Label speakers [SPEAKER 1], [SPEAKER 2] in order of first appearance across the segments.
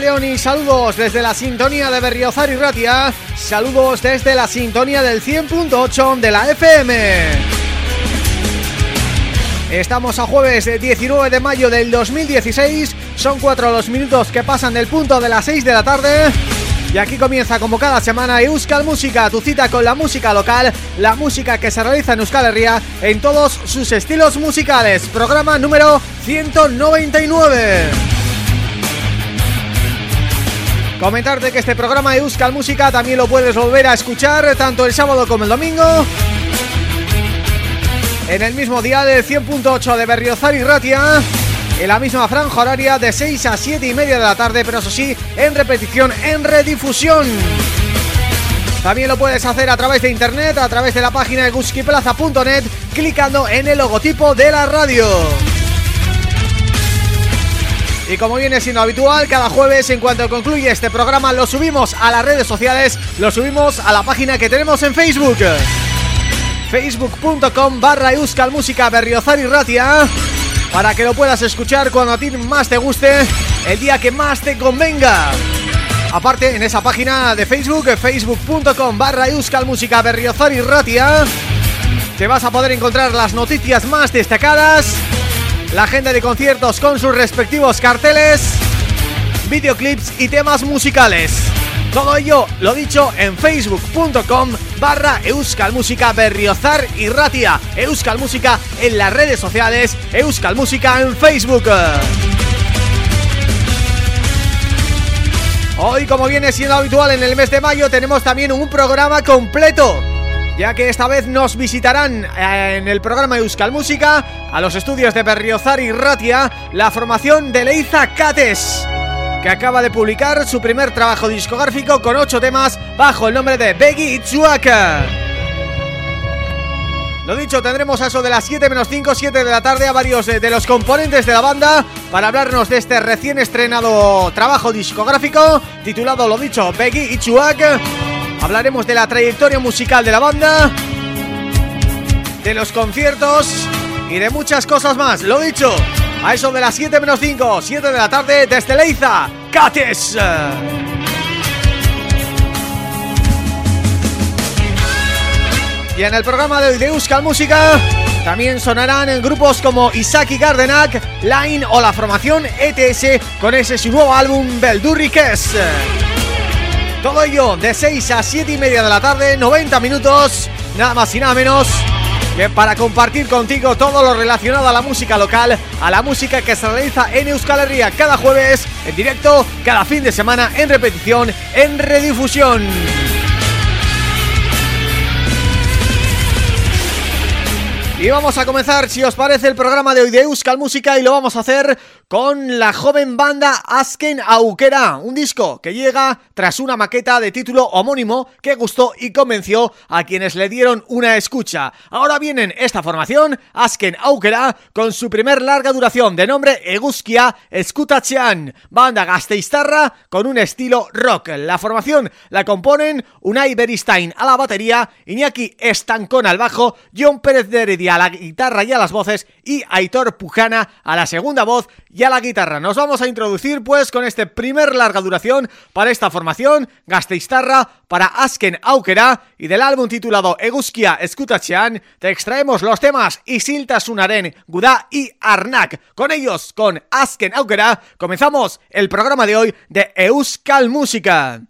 [SPEAKER 1] León y saludos desde la sintonía de Berriozar y Ratia Saludos desde la sintonía del 100.8 de la FM Estamos a jueves 19 de mayo del 2016 Son cuatro los minutos que pasan del punto de las 6 de la tarde y aquí comienza como cada semana Euskal Música, tu cita con la música local, la música que se realiza en Euskal Herria en todos sus estilos musicales. Programa número 199. Comentarte que este programa de Euskal Música también lo puedes volver a escuchar tanto el sábado como el domingo en el mismo día del 100.8 de Berriozar y Ratia en la misma franja horaria de 6 a 7 y media de la tarde, pero eso sí, en repetición, en redifusión. También lo puedes hacer a través de internet, a través de la página de guskiplaza.net, clicando en el logotipo de la radio. Y como viene siendo habitual, cada jueves en cuanto concluye este programa lo subimos a las redes sociales, lo subimos a la página que tenemos en Facebook facebook.com barra Euskal Música Berriozar y Ratia para que lo puedas escuchar cuando a ti más te guste, el día que más te convenga. Aparte, en esa página de Facebook, facebook.com barra Euskal Música Berriozar y Ratia, te vas a poder encontrar las noticias más destacadas, la agenda de conciertos con sus respectivos carteles, videoclips y temas musicales. Todo ello, lo dicho, en facebook.com barra Euskal Música Berriozar y Ratia. Euskal Música en las redes sociales, Euskal Música en Facebook. Hoy, como viene siendo habitual en el mes de mayo, tenemos también un programa completo ya que esta vez nos visitarán eh, en el programa Euskal Música a los estudios de Berriozar y Ratia la formación de Leiza Cates que acaba de publicar su primer trabajo discográfico con ocho temas bajo el nombre de Beggy Itzuaka. Lo dicho, tendremos a eso de las 7 menos 5, 7 de la tarde a varios de, los componentes de la banda para hablarnos de este recién estrenado trabajo discográfico titulado, lo dicho, Beggy Itzuak. Hablaremos de la trayectoria musical de la banda, de los conciertos y de muchas cosas más. Lo dicho, a eso de las 7 menos 5, 7 de la tarde desde Leiza, Cates. Y en el programa de hoy de Euskal Música también sonarán en grupos como Isaki Gardenak, Line o la formación ETS con ese su nuevo álbum Beldurrikes. Todo ello de 6 a 7 y media de la tarde, 90 minutos, nada más y nada menos para compartir contigo todo lo relacionado a la música local, a la música que se realiza en Euskal Herria cada jueves, en directo, cada fin de semana, en repetición, en redifusión. Y vamos a comenzar, si os parece, el programa de hoy de Euskal Música y lo vamos a hacer con la joven banda Asken Aukera, un disco que llega tras una maqueta de título homónimo que gustó y convenció a quienes le dieron una escucha. Ahora vienen esta formación, Asken Aukera, con su primer larga duración de nombre Eguskia Eskutachean, banda gasteiztarra con un estilo rock. La formación la componen Unai Beristain a la batería, Iñaki Estancón al bajo, John Pérez de Heredia a la guitarra y a las voces y Aitor Pujana a la segunda voz a la guitarra. Nos vamos a introducir pues con este primer larga duración para esta formación, Gasteiztarra para Asken Aukera y del álbum titulado Eguskia Eskutachean te extraemos los temas Isilta Sunaren, Gudá y Arnak. Con ellos, con Asken Aukera, comenzamos el programa de hoy de Euskal Música.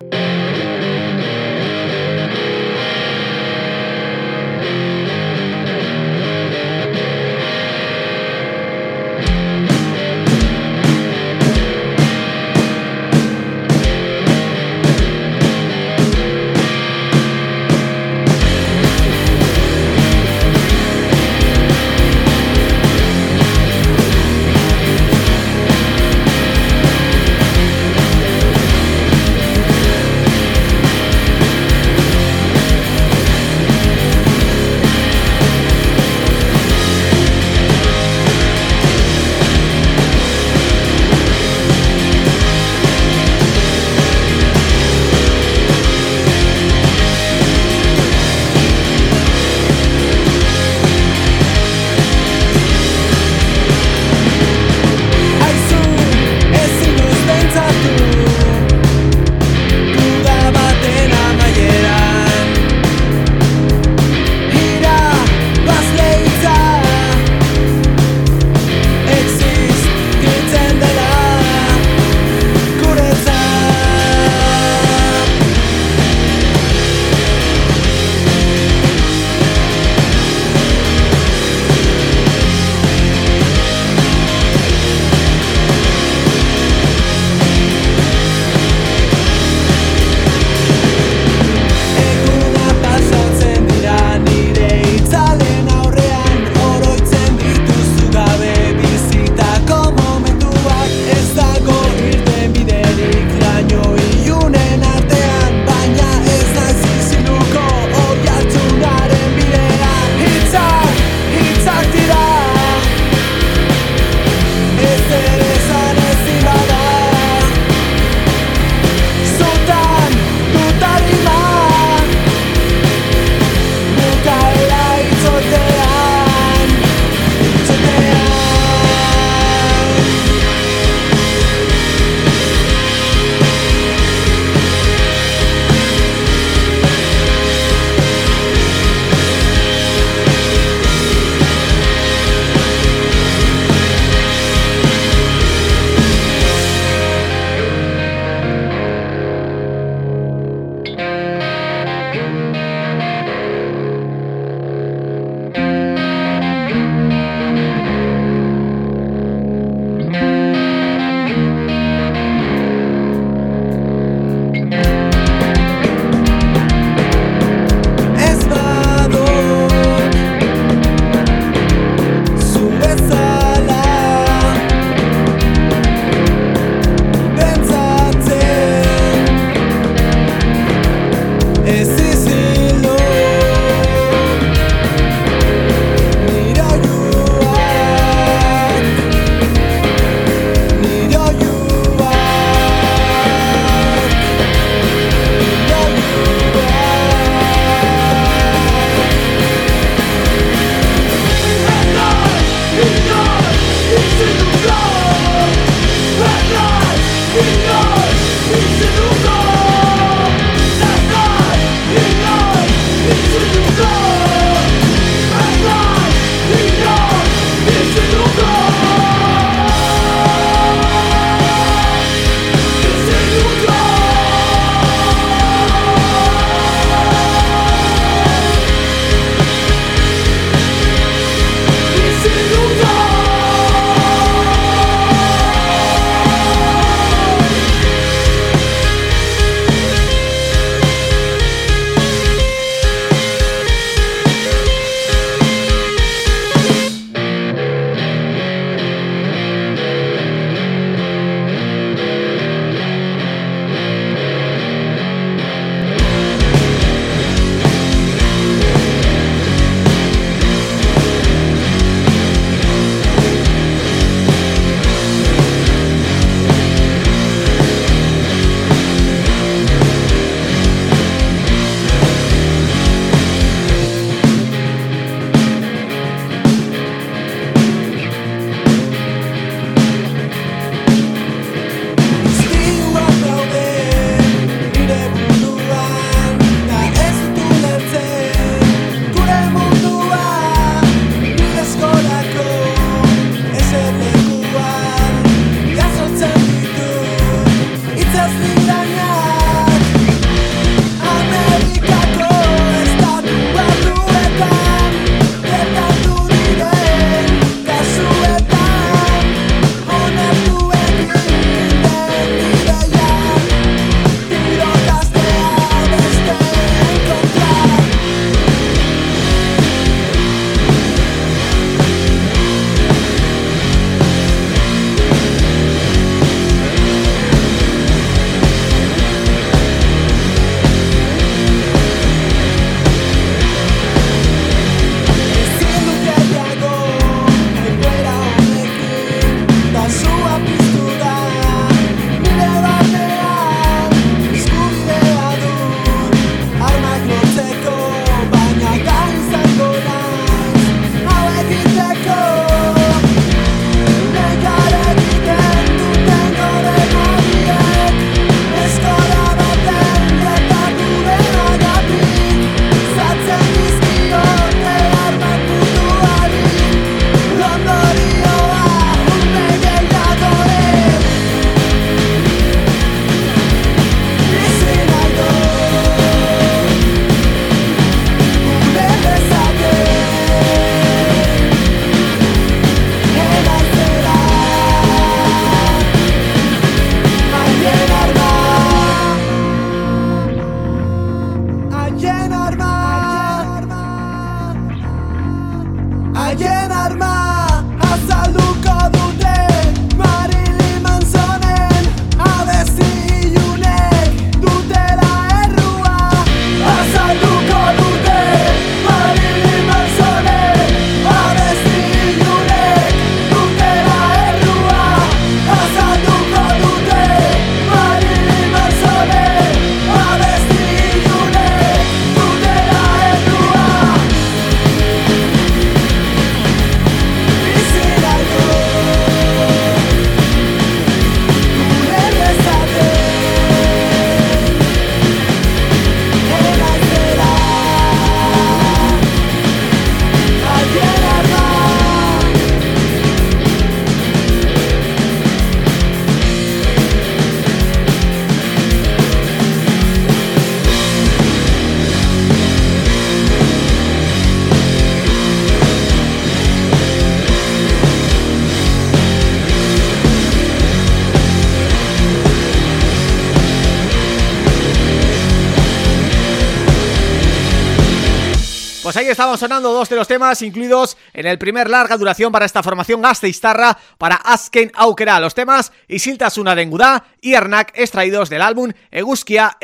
[SPEAKER 1] Ahí estaban sonando dos de los temas incluidos en el primer larga duración para esta formación Gasteiztarra para Asken Aukera. Los temas Isiltasuna Dengudá y Ernak extraídos del álbum Eguskia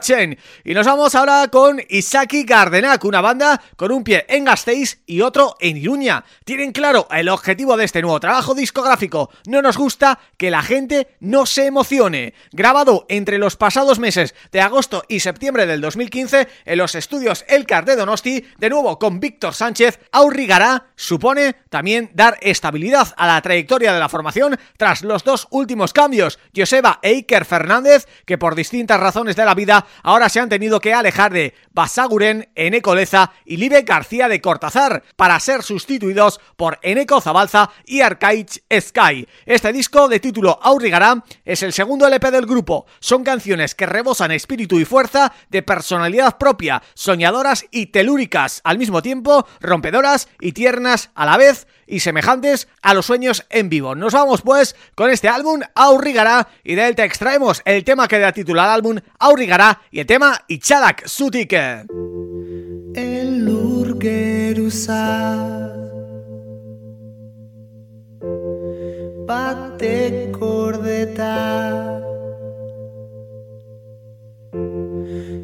[SPEAKER 1] Chen Y nos vamos ahora con Isaki Gardenak, una banda con un pie en Gasteiz y otro en Iruña. Tienen claro el objetivo de este nuevo trabajo discográfico. No nos gusta que la gente no se emocione. Grabado entre los pasados meses de agosto y septiembre del 2015 en los estudios El de Donosti, de nuevo con Víctor Sánchez, Aurrigará supone también dar estabilidad a la trayectoria de la formación tras los dos últimos cambios, Joseba e Iker Fernández, que por distintas razones de la vida ahora se han tenido que alejar de Basaguren, Eneco Leza y Libe García de Cortázar, para ser sustituidos por Eneco Zabalza y Arcaich Sky. Este disco de título Aurrigará es el segundo LP del grupo, son canciones que rebosan espíritu y fuerza de personalidad propia, soñadoras y telúricas, al mismo tiempo rompedoras y tiernas a la vez y semejantes a los sueños en vivo. Nos vamos pues con este álbum Aurrigará y de él te extraemos el tema que da título al álbum Aurrigará y el tema Ichadak Zutik.
[SPEAKER 2] El lurgeruza Bate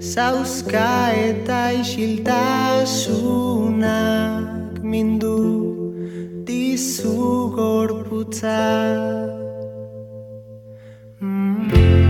[SPEAKER 2] Zauzka eta isiltasunak mindu dizu gorputza mm.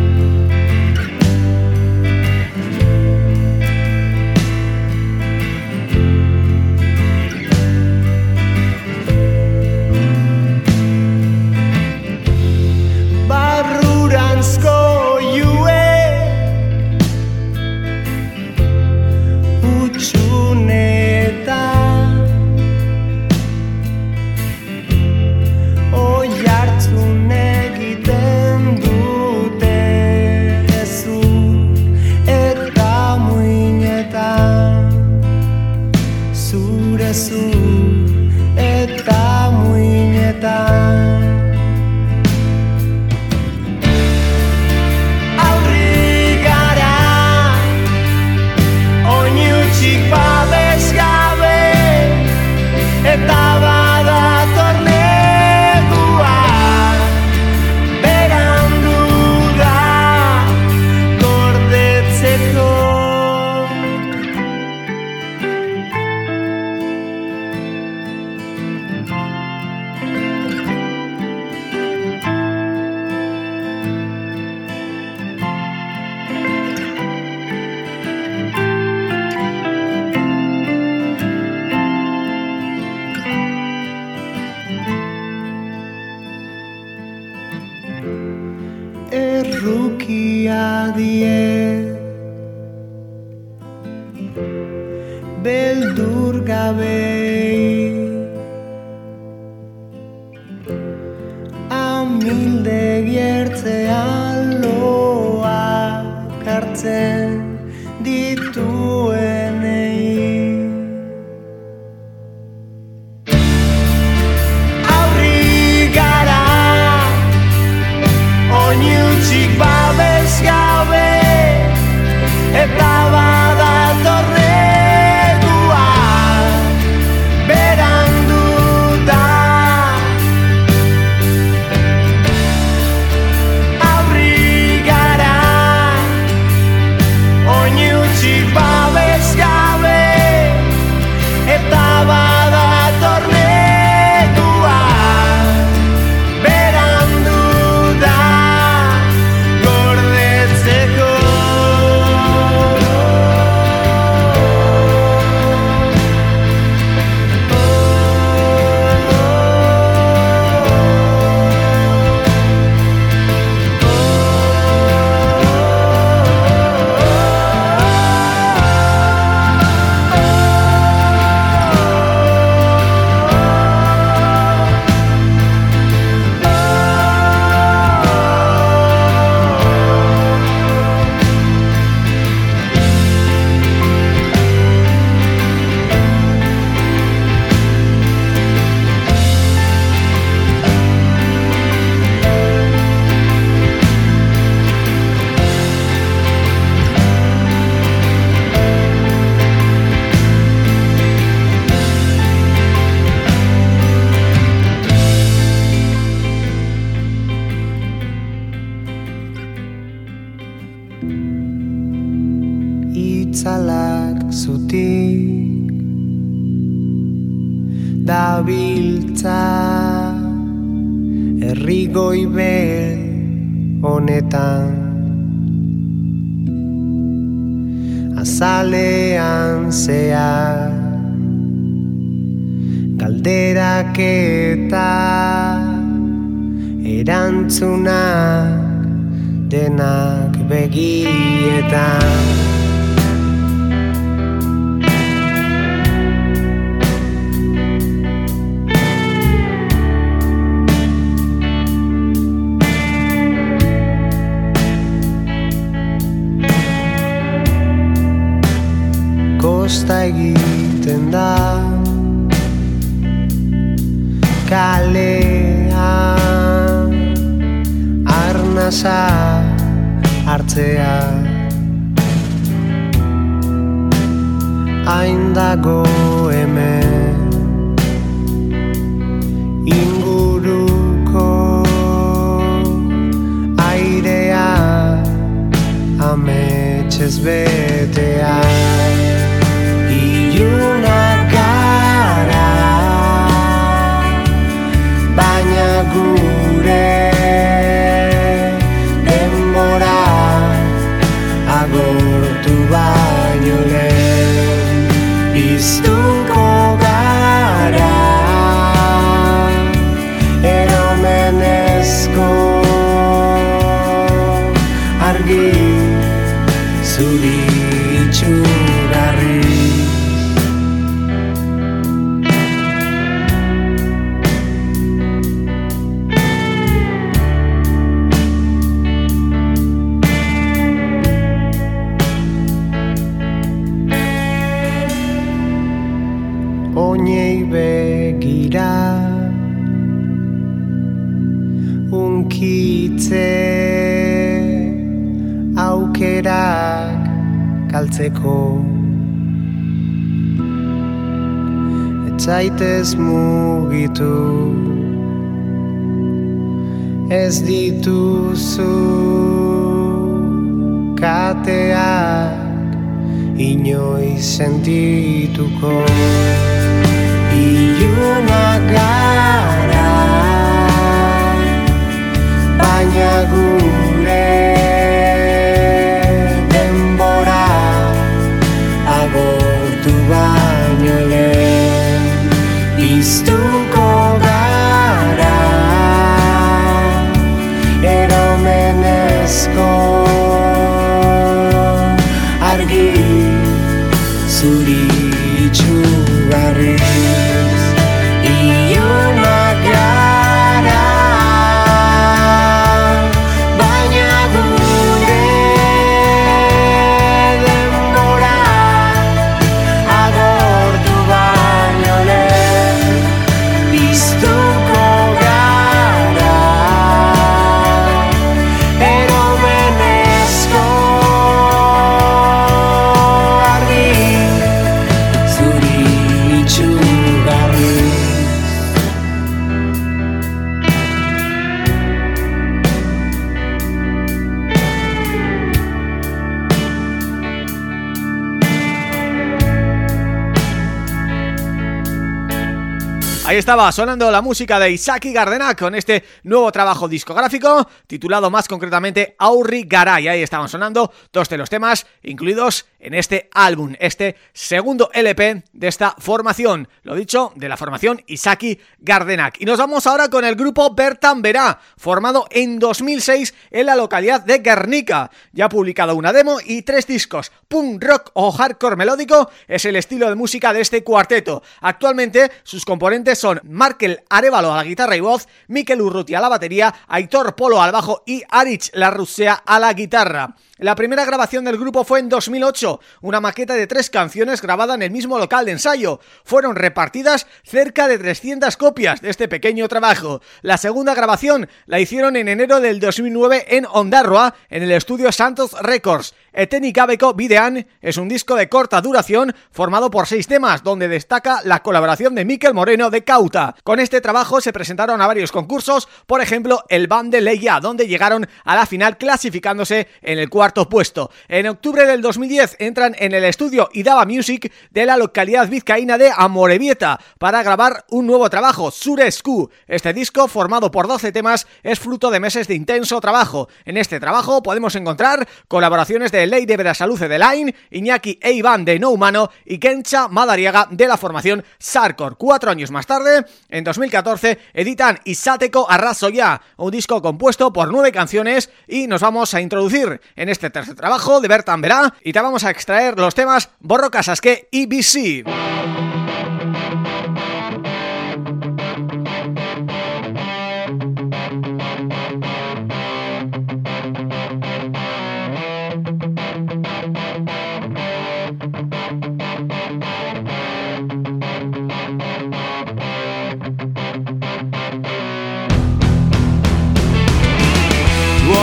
[SPEAKER 1] Ahí estaba sonando la música de Isaki Gardenak con este nuevo trabajo discográfico titulado más concretamente Aurri Garay. Ahí estaban sonando dos de los temas incluidos en este álbum, este segundo LP de esta formación. Lo dicho, de la formación Isaki Gardenak. Y nos vamos ahora con el grupo Bertan Verá, formado en 2006 en la localidad de Guernica. Ya ha publicado una demo y tres discos. Punk rock o hardcore melódico es el estilo de música de este cuarteto. Actualmente sus componentes son Markel Arevalo a la guitarra y voz, Mikel Urruti a la batería, Aitor Polo al bajo y Arich Larrussea a la guitarra. La primera grabación del grupo fue en 2008, una maqueta de tres canciones grabada en el mismo local de ensayo. Fueron repartidas cerca de 300 copias de este pequeño trabajo. La segunda grabación la hicieron en enero del 2009 en Ondarroa, en el estudio Santos Records. Etenikabeko Videan es un disco de corta duración formado por seis temas, donde destaca la colaboración de Miquel Moreno de Cauta. Con este trabajo se presentaron a varios concursos, por ejemplo el Band de Leia, donde llegaron a la final clasificándose en el cuarto cuarto puesto. En octubre del 2010 entran en el estudio Idaba Music de la localidad vizcaína de Amorebieta para grabar un nuevo trabajo, Surescu. Este disco, formado por 12 temas, es fruto de meses de intenso trabajo. En este trabajo podemos encontrar colaboraciones de Ley de Brasaluce de Line, Iñaki e de No Humano y Kencha Madariaga de la formación Sarkor. Cuatro años más tarde, en 2014, editan Isateco Arraso Ya, un disco compuesto por nueve canciones y nos vamos a introducir en este tercer trabajo de Bertan Verá y te vamos a extraer los temas Borro Casasque y.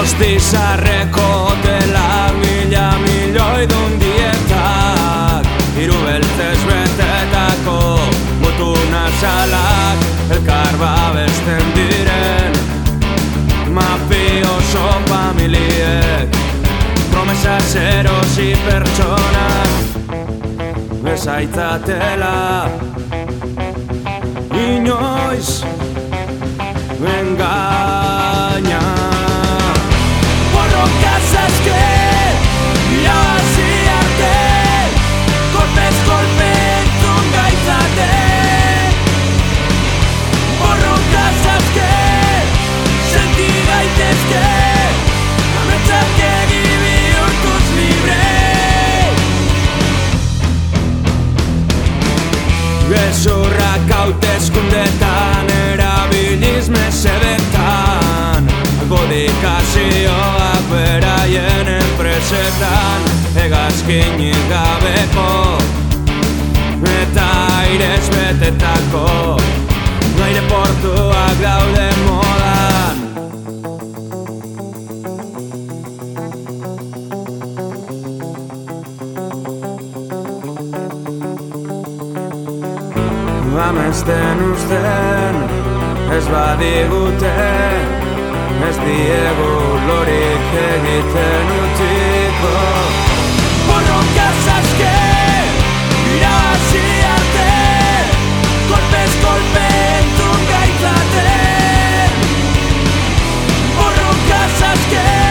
[SPEAKER 3] Bostizarreko dela mila milioi dun dietak Iru beltzez betetako mutu nazalak Elkar babesten diren. Mafioso familiek Promesa zerosi pertsonak Bezaitzatela Inoiz Engaña casas que irabazi Amesten usten ez badiguten Ez diegu lorik egiten utiko Borroka zaske irabazi arte Golpez golpe entzun gaitzaten Borroka zaske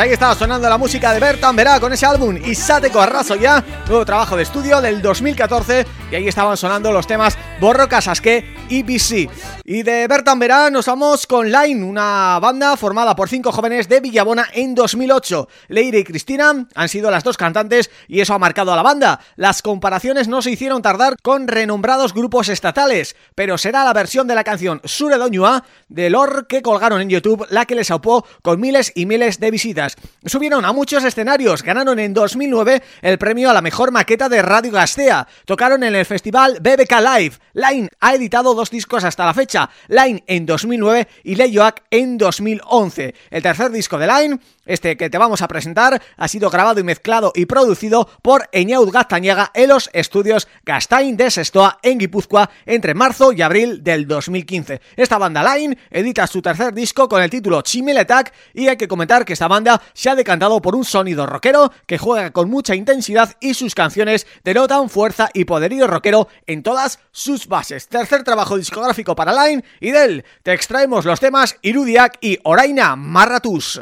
[SPEAKER 1] ahí estaba sonando la música de Bertan Verá con ese álbum Isateko Arraso ya, nuevo trabajo de estudio del 2014 y ahí estaban sonando los temas Borro Casasque y BC. Y de Bertan Verá nos vamos con Line, una banda formada por cinco jóvenes de Villabona en 2008. Leire y Cristina han sido las dos cantantes y eso ha marcado a la banda. Las comparaciones no se hicieron tardar con renombrados grupos estatales, pero será la versión de la canción Sure Doñua de Lor que colgaron en YouTube la que les aupó con miles y miles de visitas. Subieron a muchos escenarios, ganaron en 2009 el premio a la mejor maqueta de Radio Gastea, tocaron en el festival BBK Live. Line ha editado dos discos hasta la fecha, Line en 2009 y Leyoac en 2011. El tercer disco de Line, este que te vamos a presentar, ha sido grabado y mezclado y producido por Eñaud Gaztañaga en los estudios Gastain de Sestoa en Guipúzcoa entre marzo y abril del 2015. Esta banda Line edita su tercer disco con el título Chimeletak y hay que comentar que esta banda se ha decantado por un sonido rockero que juega con mucha intensidad y sus canciones denotan fuerza y poderío rockero en todas sus bases. Tercer trabajo discográfico para Line y de él te extraemos los temas Irudiak y Oraina Marratus.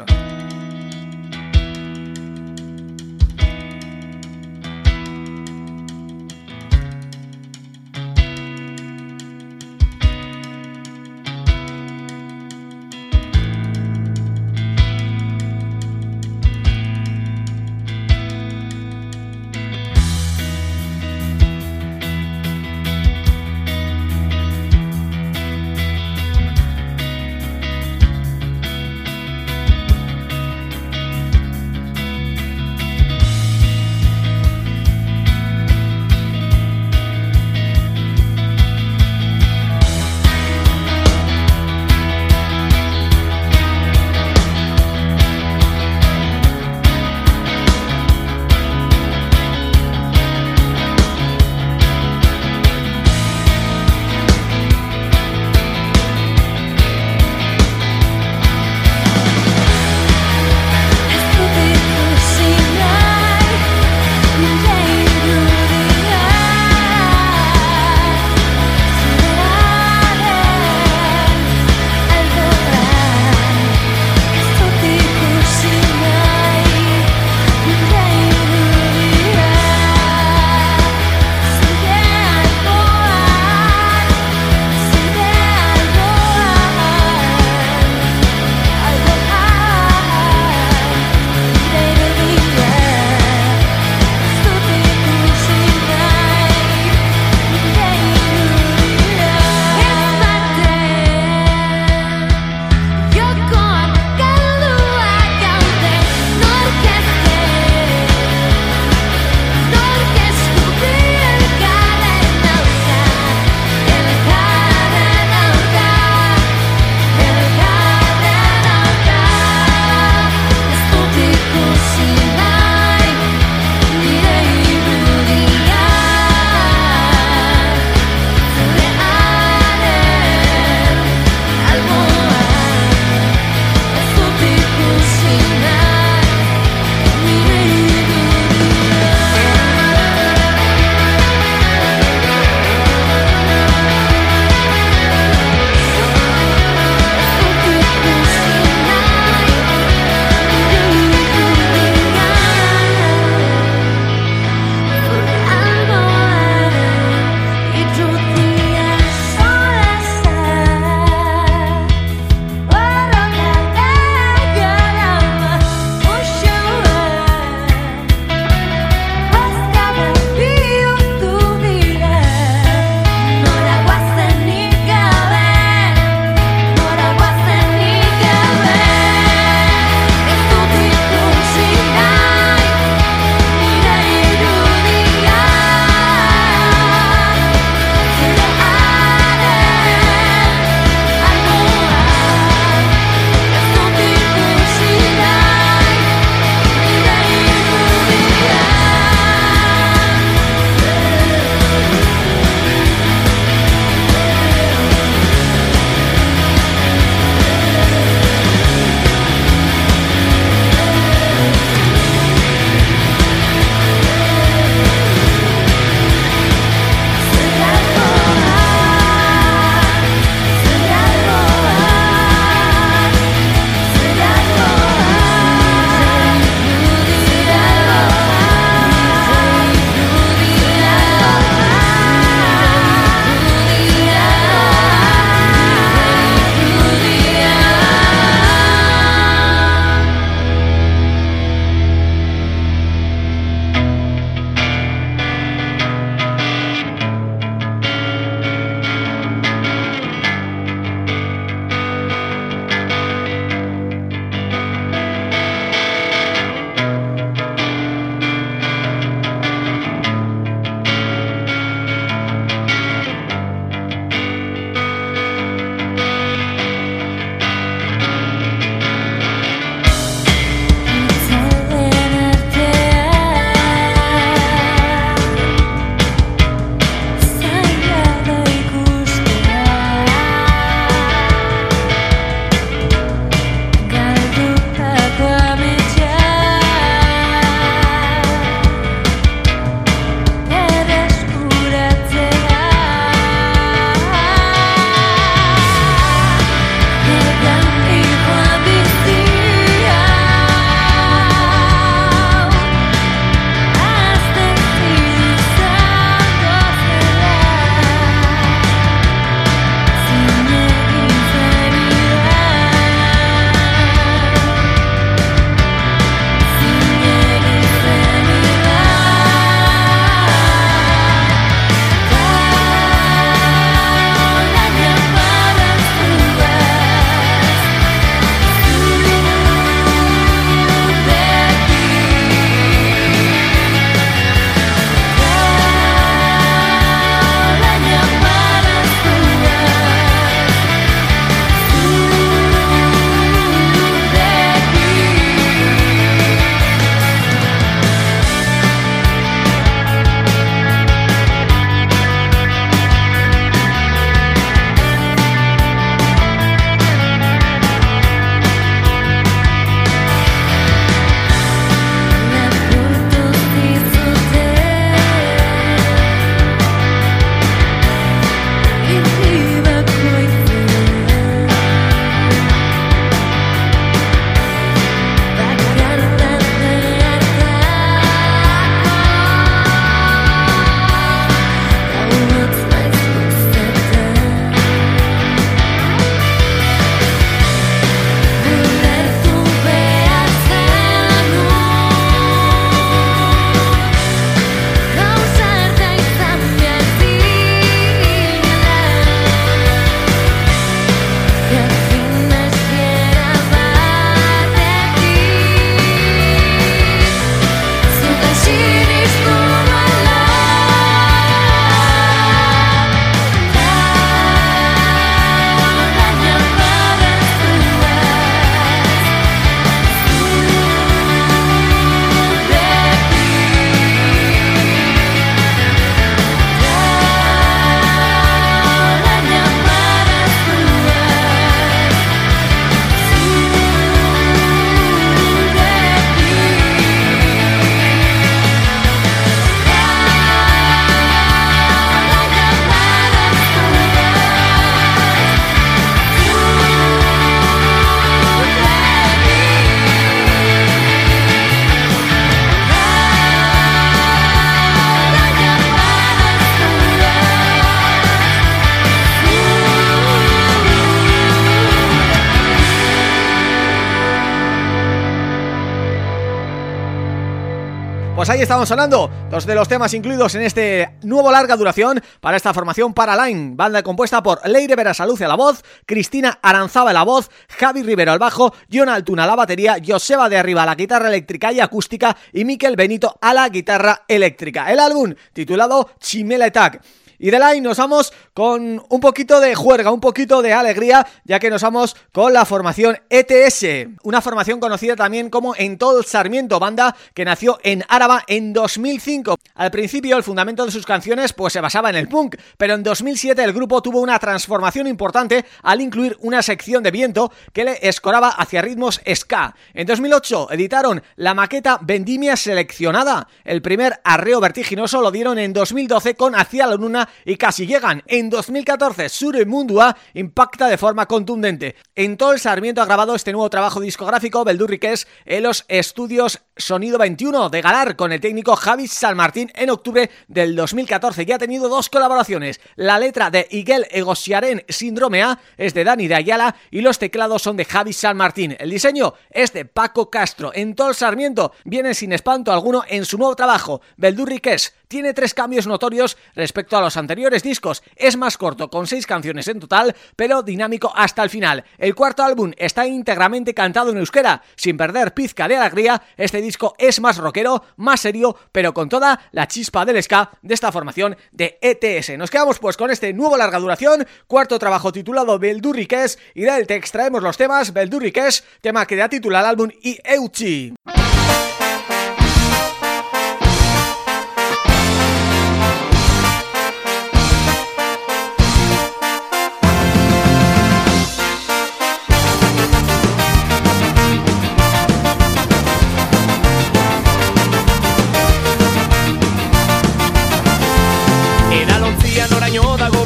[SPEAKER 1] Estamos sonando dos de los temas incluidos en este nuevo larga duración para esta formación Paraline, banda compuesta por Leire Verasaluce a la voz, Cristina Aranzaba a la voz, Javi Rivero al bajo, John Altuna a la batería, Joseba de Arriba a la guitarra eléctrica y acústica y Miquel Benito a la guitarra eléctrica. El álbum titulado Chimela Attack. Y de ahí nos vamos con un poquito de juerga, un poquito de alegría, ya que nos vamos con la formación ETS, una formación conocida también como Entol Sarmiento, banda que nació en Áraba en 2005. Al principio el fundamento de sus canciones pues se basaba en el punk, pero en 2007 el grupo tuvo una transformación importante al incluir una sección de viento que le escoraba hacia ritmos ska. En 2008 editaron la maqueta Vendimia Seleccionada, el primer arreo vertiginoso lo dieron en 2012 con Hacia la Luna y casi llegan. En 2014 Sure Mundua impacta de forma contundente. En todo el Sarmiento ha grabado este nuevo trabajo discográfico Beldurriques en los estudios Sonido 21 de Galar con el técnico Javi San Martín en octubre del 2014 y ha tenido dos colaboraciones. La letra de Iguel Egosiaren Síndromea es de Dani de Ayala y los teclados son de Javi San Martín. El diseño es de Paco Castro. En todo el Sarmiento viene sin espanto alguno en su nuevo trabajo. Beldurriques tiene tres cambios notorios respecto a los anteriores discos. Es más corto, con seis canciones en total, pero dinámico hasta el final. El cuarto álbum está íntegramente cantado en euskera. Sin perder pizca de alegría, este disco es más rockero, más serio, pero con toda la chispa del ska de esta formación de ETS. Nos quedamos pues con este nuevo larga duración, cuarto trabajo titulado Beldurriques, y del te extraemos los temas Beldurriques, tema que da título al álbum y Euchi.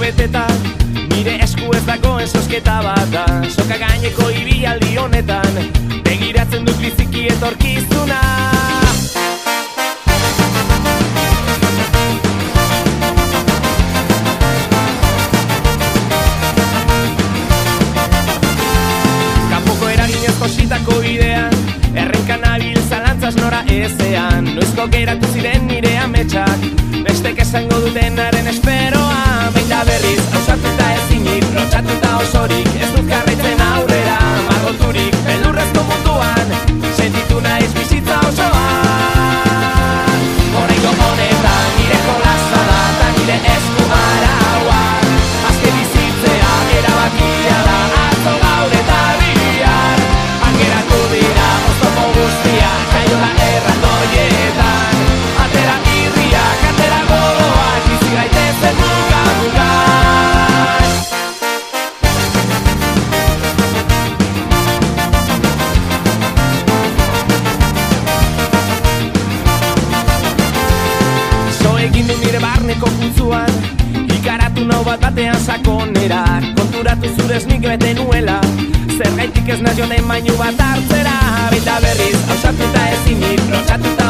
[SPEAKER 4] Beteta Nire esku ez dagoen sosketa bat da. Soka gaineko ibialdi honetan Begiratzen dut biziki etorkizuna. Kapoko eraginez kositako idean Errenka nabil zalantzaz nora ezean. Noizko geratu ziren nire ametsak Bestek esango dutenaren esperoa osorik, ez dut mainu bat hartzera Bita berriz, hausatuta ezin mitro txatuta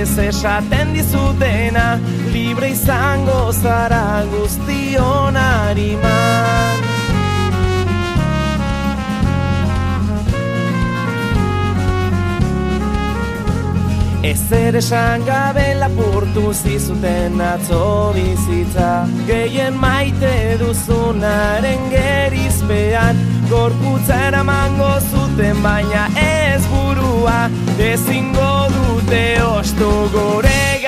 [SPEAKER 4] batez esaten dizutena Libre izango zara guztion hariman Ezer esan gabe lapurtu zizuten atzo bizitza Gehien maite duzunaren gerizpean. Gorputza eramango zuten baina ez burua Ezingo dute ostu gore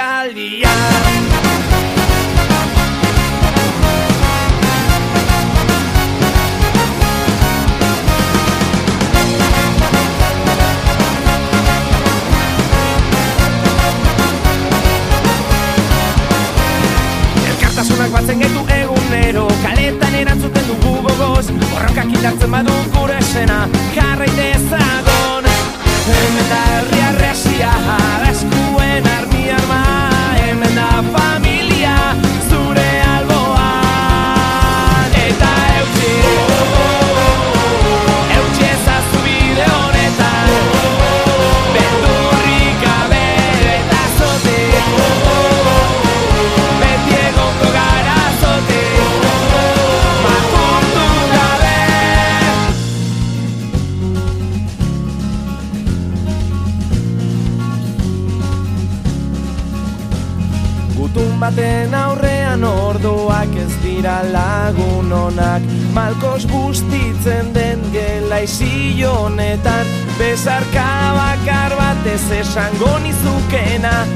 [SPEAKER 4] Besarka bakar batez esango nizukena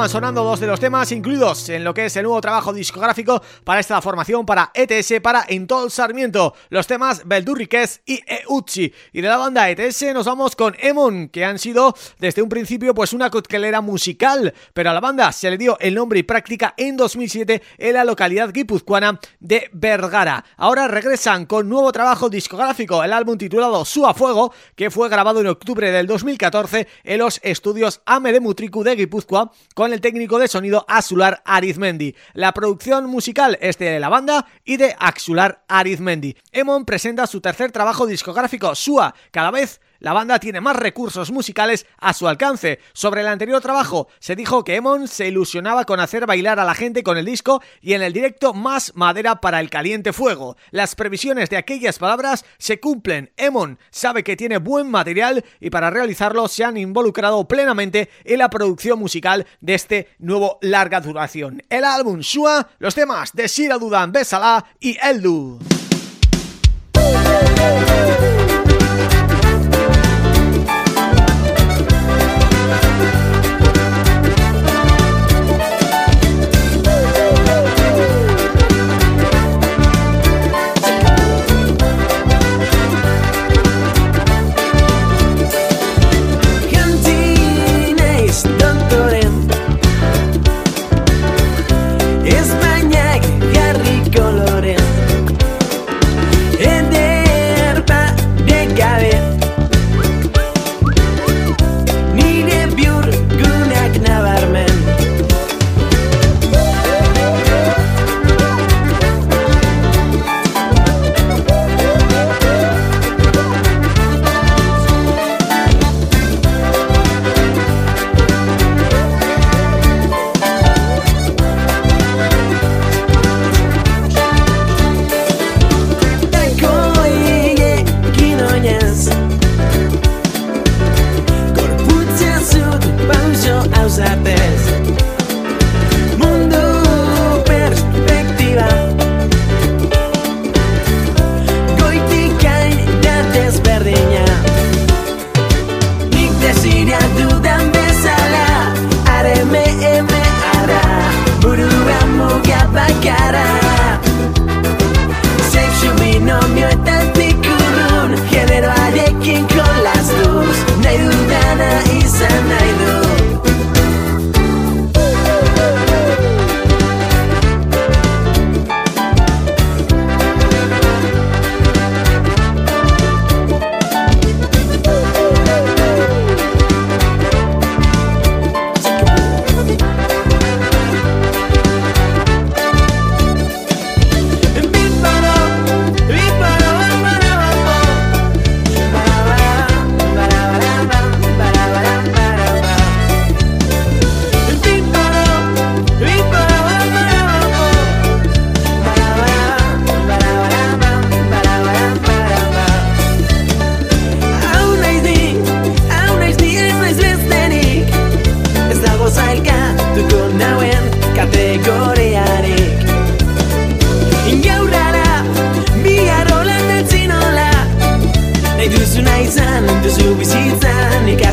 [SPEAKER 1] estaban sonando dos de los temas incluidos en lo que es el nuevo trabajo discográfico para esta formación, para ETS, para Entol Sarmiento. Los temas Beldurriques y Euchi. Y de la banda ETS nos vamos con Emon, que han sido desde un principio pues una coctelera musical, pero a la banda se le dio el nombre y práctica en 2007 en la localidad guipuzcoana de Vergara. Ahora regresan con nuevo trabajo discográfico, el álbum titulado Sua Fuego, que fue grabado en octubre del 2014 en los estudios Ame de Mutriku de Guipúzcoa con el técnico de sonido Azular Arizmendi. La producción musical es de la banda y de Axular Arizmendi. Emon presenta su tercer trabajo discográfico, Sua, cada vez la banda tiene más recursos musicales a su alcance. Sobre el anterior trabajo, se dijo que Emon se ilusionaba con hacer bailar a la gente con el disco y en el directo más madera para el caliente fuego. Las previsiones de aquellas palabras se cumplen. Emon sabe que tiene buen material y para realizarlo se han involucrado plenamente en la producción musical de este nuevo larga duración. El álbum Shua, los temas de Shira Dudan Besala y Eldu.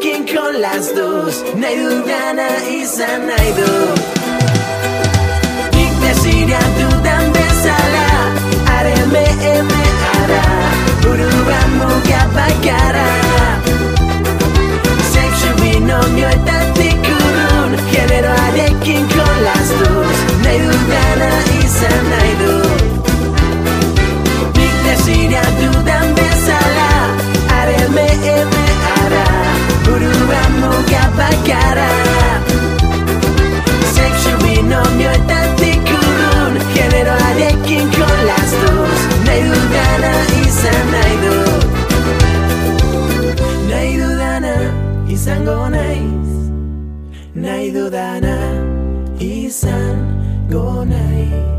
[SPEAKER 5] ¿Quién con las dos? Naidu gana y Sanaidu. Iknesira dudan bezala, areme eme ara, buruan muga bakara. Sexu binomio eta tikurun, generoarekin con las dos, Naidu gana y Sanaidu. cara. Sexy binomio etatikugun Generoarekin jolastuz Nahi dudana izan nahi dut Nahi dudana izango naiz. Nahi dudana izango naiz.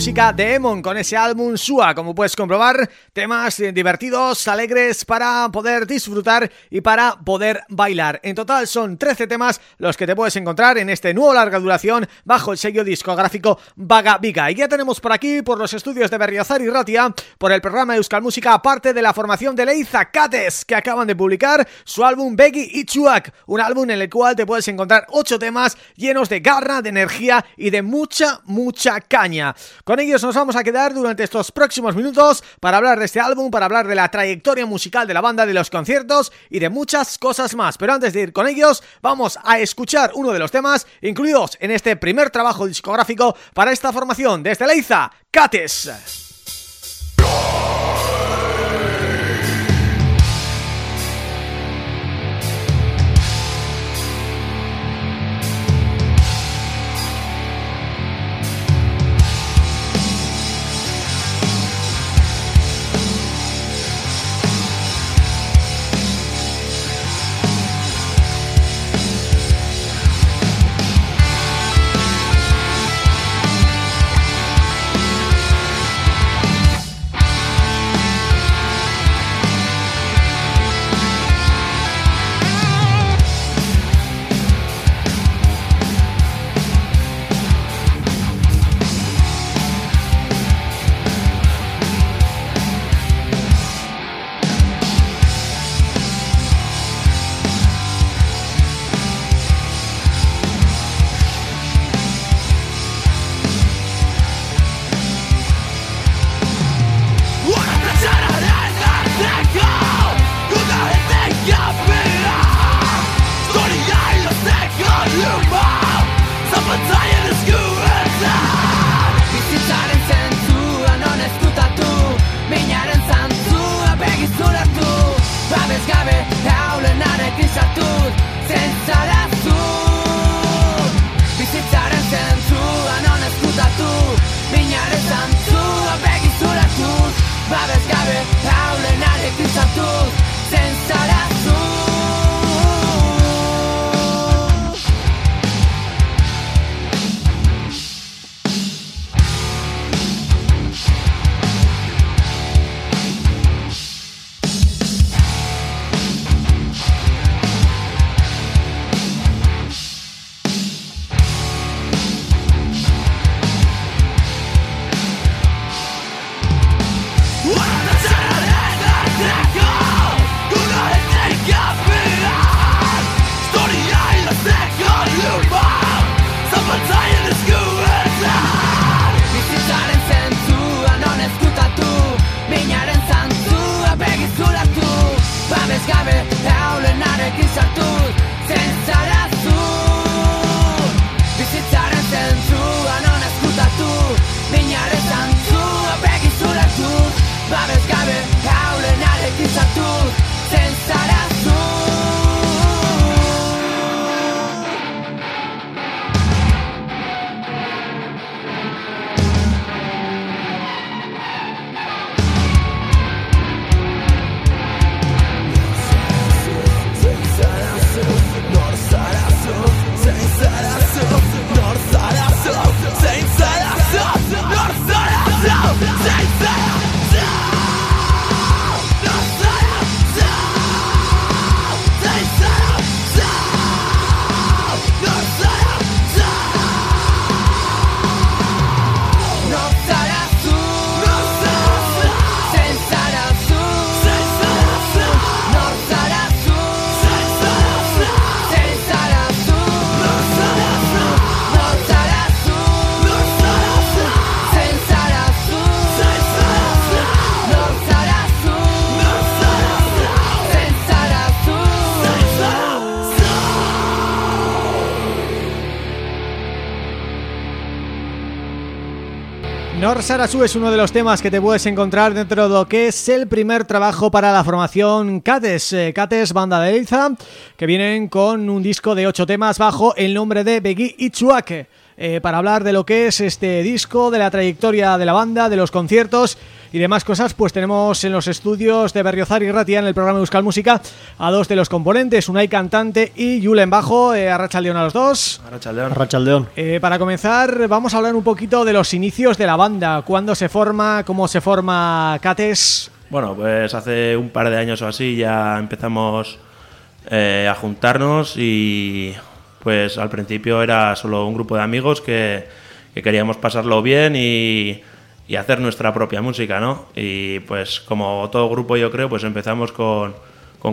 [SPEAKER 6] Música de Emon con ese álbum Sua, como puedes comprobar, temas divertidos, alegres para poder disfrutar y para poder bailar. En total son 13 temas los que te puedes encontrar en este nuevo larga duración bajo el sello discográfico Vaga Viga. Y ya tenemos por aquí, por los estudios de Berriozar y Ratia, por el programa Euskal Música, aparte de la formación de Leiza Cates, que acaban de publicar su álbum Beggy y Chuak, un álbum en el cual te puedes encontrar 8 temas llenos de garra, de energía y de mucha, mucha caña. Con ellos nos vamos a quedar durante estos próximos minutos para hablar de este álbum, para hablar de la trayectoria musical de la banda, de los conciertos y de muchas cosas más. Pero antes de ir con ellos, vamos a escuchar uno de los temas incluidos en este primer trabajo discográfico para esta formación desde Leiza, Cates. Sarasu es uno de los temas que te puedes encontrar dentro de lo que es el primer trabajo para la formación Cates, eh, Cates Banda de Elza, que vienen con un disco de ocho temas bajo el nombre de Begui Ichuake.
[SPEAKER 1] Eh, para hablar de lo que es este disco, de la trayectoria de la banda, de los conciertos y demás cosas, pues tenemos en los estudios de Berriozar y Ratia en el programa Euskal Música a dos de los componentes, Unai cantante y Julen Bajo, eh, Arracha León a los dos.
[SPEAKER 7] Arrachaldeón.
[SPEAKER 8] Rachaldeón.
[SPEAKER 1] Eh, para comenzar, vamos a hablar un poquito de los inicios de la banda, cuándo se forma, cómo se forma Cates...
[SPEAKER 7] Bueno, pues hace un par de años o así ya empezamos eh, a juntarnos y pues al principio era solo un grupo de amigos que, que queríamos pasarlo bien y, hacer nuestra propia música, ¿no? Y pues como todo grupo yo creo, pues empezamos con,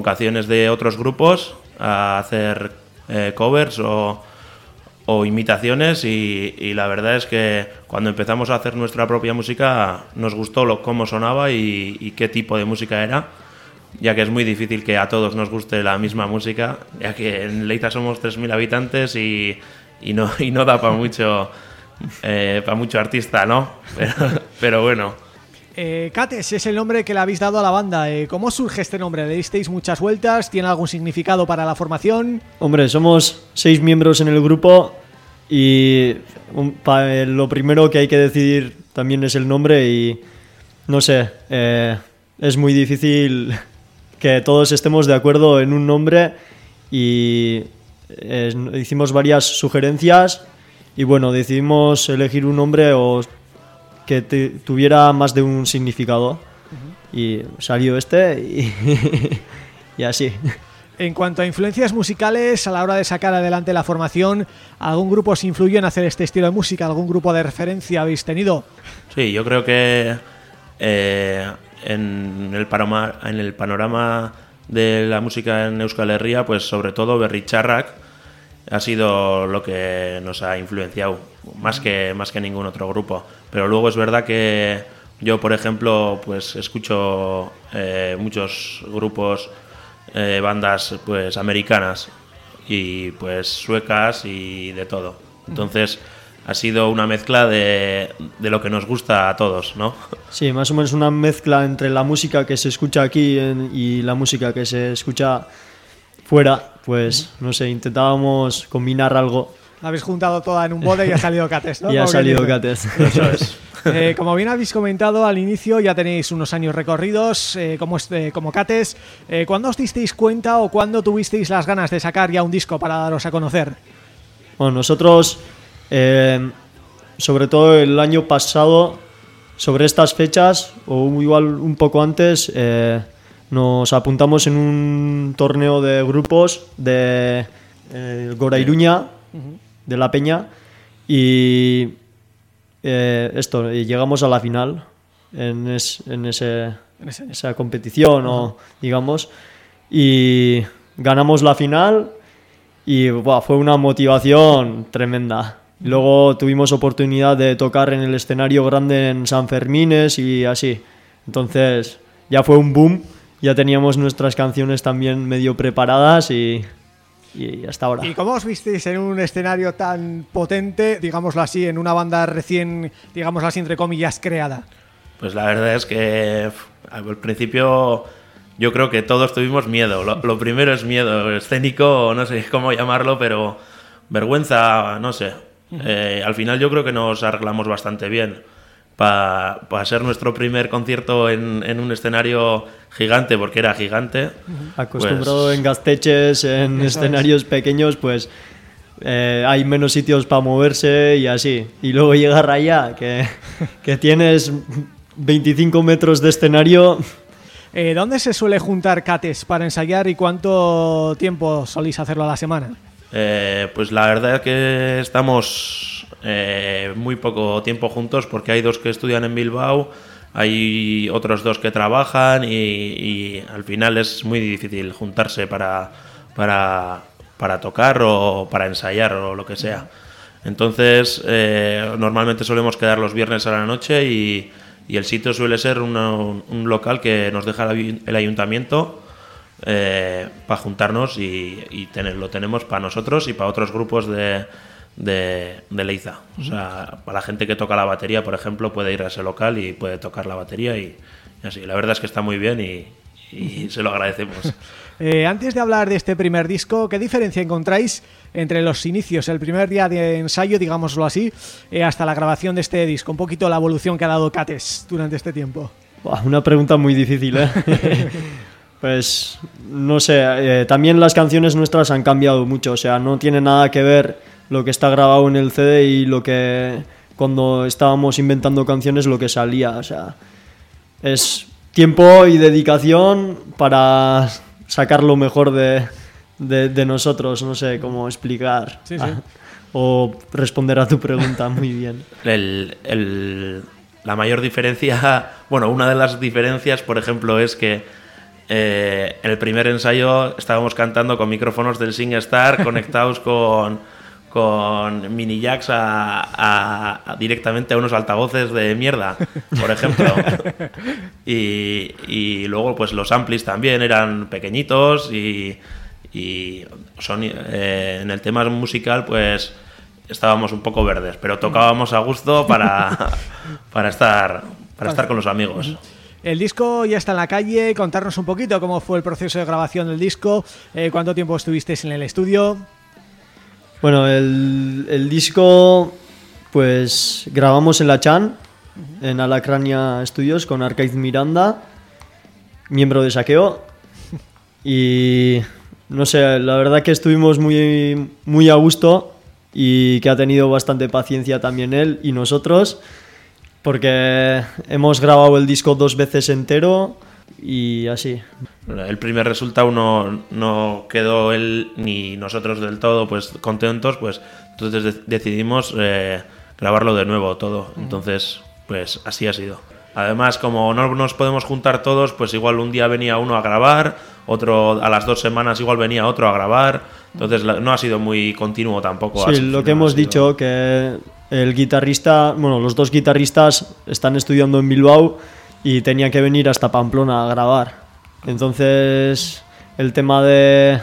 [SPEAKER 7] canciones de otros grupos a hacer eh, covers o, imitaciones y, la verdad es que cuando empezamos a hacer nuestra propia música nos gustó lo, cómo sonaba y qué tipo de música era, ya que es muy difícil que a todos nos guste la misma música, ya que en Leita somos 3.000 habitantes y, y, no, y no da para mucho, eh, para mucho artista, ¿no? Pero, pero bueno.
[SPEAKER 1] Eh, Cates es el nombre que le habéis dado a la banda. Eh, ¿Cómo surge este nombre? ¿Le disteis muchas vueltas? ¿Tiene algún significado para la formación?
[SPEAKER 8] Hombre, somos seis miembros en el grupo y un- pa- eh, lo primero que hay que decidir también es el nombre y no sé, eh, es muy difícil que todos estemos de acuerdo en un nombre y eh, hicimos varias sugerencias y bueno, decidimos elegir un nombre o que te- tuviera más de un significado y salió este y, y así.
[SPEAKER 1] En cuanto a influencias musicales, a la hora de sacar adelante la formación, ¿algún grupo os influyó en hacer este estilo de música? ¿Algún grupo de referencia habéis tenido?
[SPEAKER 7] Sí, yo creo que eh, en, el panorama, en el panorama de la música en Euskal Herria, pues sobre todo Berricharrak ha sido lo que nos ha influenciado, más que, más que ningún otro grupo. Pero luego es verdad que yo, por ejemplo, pues escucho eh, muchos grupos, eh, bandas pues americanas y pues suecas y de todo. Entonces ha sido una mezcla de, de lo que nos gusta a todos, ¿no?
[SPEAKER 8] Sí, más o menos una mezcla entre la música que se escucha aquí en- y la música que se escucha fuera. Pues, no sé, intentábamos combinar algo
[SPEAKER 1] La habéis juntado toda en un bote y ha salido Cates, ¿no?
[SPEAKER 8] y ha salido. Cates.
[SPEAKER 7] Eso es.
[SPEAKER 1] Eh, como bien habéis comentado al inicio, ya tenéis unos años recorridos eh, como, este- como Cates. Eh, ¿Cuándo os disteis cuenta o cuándo tuvisteis las ganas de sacar ya un disco para daros a conocer?
[SPEAKER 8] Bueno, nosotros, eh, sobre todo el año pasado, sobre estas fechas, o igual un poco antes, eh, nos apuntamos en un torneo de grupos de eh, Gora Iruña, de La Peña, y eh, esto, y llegamos a la final en, es- en ese,
[SPEAKER 1] En ese-
[SPEAKER 8] esa competición, o digamos, y ganamos la final y fue una motivación tremenda. Luego tuvimos oportunidad de tocar en el escenario grande en San Fermines y así. Entonces ya fue un boom, ya teníamos nuestras canciones también medio preparadas y, y hasta ahora.
[SPEAKER 1] ¿Y cómo os visteis en un escenario tan potente, digámoslo así, en una banda recién, digámoslo así, entre comillas, creada?
[SPEAKER 7] Pues la verdad es que al principio yo creo que todos tuvimos miedo. Lo, lo primero es miedo escénico, no sé cómo llamarlo, pero vergüenza, no sé. Eh, al final yo creo que nos arreglamos bastante bien. Para ser nuestro primer concierto en, en un escenario gigante, porque era gigante.
[SPEAKER 8] Acostumbrado
[SPEAKER 7] pues,
[SPEAKER 8] en gasteches, en escenarios pequeños, pues eh, hay menos sitios para moverse y así. Y luego llegar allá, que, que tienes 25 metros de escenario,
[SPEAKER 1] Eh, ¿Dónde se suele juntar Cates para ensayar y cuánto tiempo soléis hacerlo a la semana?
[SPEAKER 7] Eh, pues la verdad es que estamos eh, muy poco tiempo juntos porque hay dos que estudian en Bilbao, hay otros dos que trabajan y, al final es muy difícil juntarse para, para, para tocar o para ensayar o lo que sea. Entonces, eh, normalmente solemos quedar los viernes a la noche y, el sitio suele ser un local que nos deja el ayu- ayuntamiento para juntarnos y, y tener- lo tenemos para nosotros y para otros grupos de, de, de Leiza. O sea, para la gente que toca la batería, por ejemplo, puede ir a ese local y puede tocar la batería y, y así. La verdad es que está muy bien y, y se lo agradecemos.
[SPEAKER 1] Eh, antes de hablar de este primer disco, ¿qué diferencia encontráis entre los inicios, el primer día de ensayo, digámoslo así, eh, hasta la grabación de este disco? Un poquito la evolución que ha dado Cates durante este tiempo.
[SPEAKER 8] Una pregunta muy difícil, ¿eh? pues, no sé, eh, también las canciones nuestras han cambiado mucho, o sea, no tiene nada que ver lo que está grabado en el CD y lo que cuando estábamos inventando canciones lo que salía, o sea, es tiempo y dedicación para sacar lo mejor de, de- de nosotros, no sé cómo explicar
[SPEAKER 1] Sí, sí.
[SPEAKER 8] o responder a tu pregunta muy bien.
[SPEAKER 7] El- el- la mayor diferencia, bueno, una de las diferencias, por ejemplo, es que eh, en el primer ensayo estábamos cantando con micrófonos del SingStar conectados con, con mini jacks a, a- a- directamente a unos altavoces de mierda, por ejemplo. Y, y luego, pues los amplis también eran pequeñitos y, y son, eh, en el tema musical, pues estábamos un poco verdes, pero tocábamos a gusto para, para, estar, para estar con los amigos.
[SPEAKER 1] El disco ya está en la calle, contarnos un poquito cómo fue el proceso de grabación del disco, eh, cuánto tiempo estuvisteis en el estudio.
[SPEAKER 8] Bueno, el, el disco, pues grabamos en la Chan, en Alacrania Studios, con Arcaiz Miranda, miembro de Saqueo. Y no sé, la verdad que estuvimos muy, muy a gusto y que ha tenido bastante paciencia también él y nosotros, porque hemos grabado el disco dos veces entero y así.
[SPEAKER 7] El primer resultado no, no quedó él ni nosotros del todo pues contentos, pues entonces de- decidimos eh, grabarlo de nuevo todo. Entonces, pues así ha sido. Además, como no nos podemos juntar todos, pues igual un día venía uno a grabar, otro a las dos semanas igual venía otro a grabar. Entonces no ha sido muy continuo tampoco.
[SPEAKER 8] Sí, lo que hemos dicho, que el guitarrista, bueno, los dos guitarristas están estudiando en Bilbao y tenían que venir hasta Pamplona a grabar. Entonces, el tema de,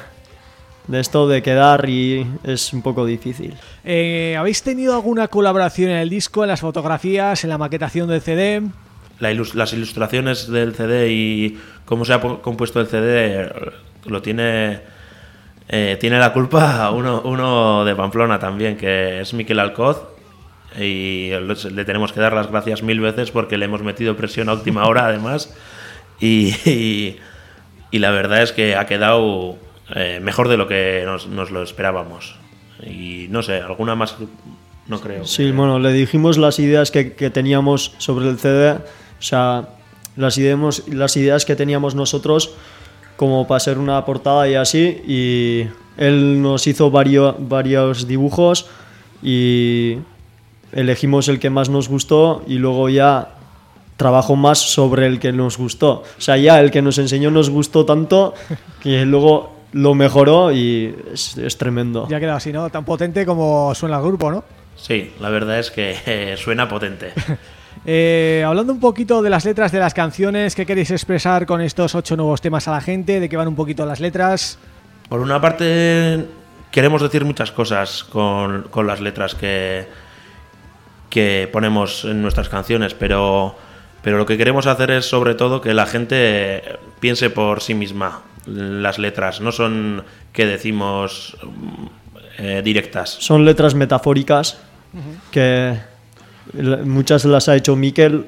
[SPEAKER 8] de esto de quedar y es un poco difícil.
[SPEAKER 1] Eh, ¿Habéis tenido alguna colaboración en el disco, en las fotografías, en la maquetación del CD?
[SPEAKER 7] La ilus- las ilustraciones del CD y cómo se ha compuesto el CD eh, lo tiene eh, tiene la culpa uno, uno de Pamplona también que es Miquel Alcoz y le tenemos que dar las gracias mil veces porque le hemos metido presión a última hora además y, y, y la verdad es que ha quedado eh, mejor de lo que nos, nos lo esperábamos. Y no sé alguna más no creo.
[SPEAKER 8] Sí,
[SPEAKER 7] que-
[SPEAKER 8] bueno, le dijimos las ideas que, que teníamos sobre el CD, o sea, las ideas, las ideas que teníamos nosotros como para ser una portada y así, y él nos hizo varios, varios dibujos y elegimos el que más nos gustó y luego ya trabajo más sobre el que nos gustó. O sea, ya el que nos enseñó nos gustó tanto que luego lo mejoró y es, es tremendo.
[SPEAKER 1] Ya quedado así, ¿no? Tan potente como suena el grupo, ¿no?
[SPEAKER 7] Sí, la verdad es que eh, suena potente.
[SPEAKER 1] Eh, hablando un poquito de las letras de las canciones, ¿qué queréis expresar con estos ocho nuevos temas a la gente? ¿De qué van un poquito las letras?
[SPEAKER 7] Por una parte, queremos decir muchas cosas con, con las letras que, que ponemos en nuestras canciones, pero, pero lo que queremos hacer es sobre todo que la gente piense por sí misma las letras, no son que decimos mm, eh, directas.
[SPEAKER 8] son letras metafóricas que muchas las ha hecho Mikel,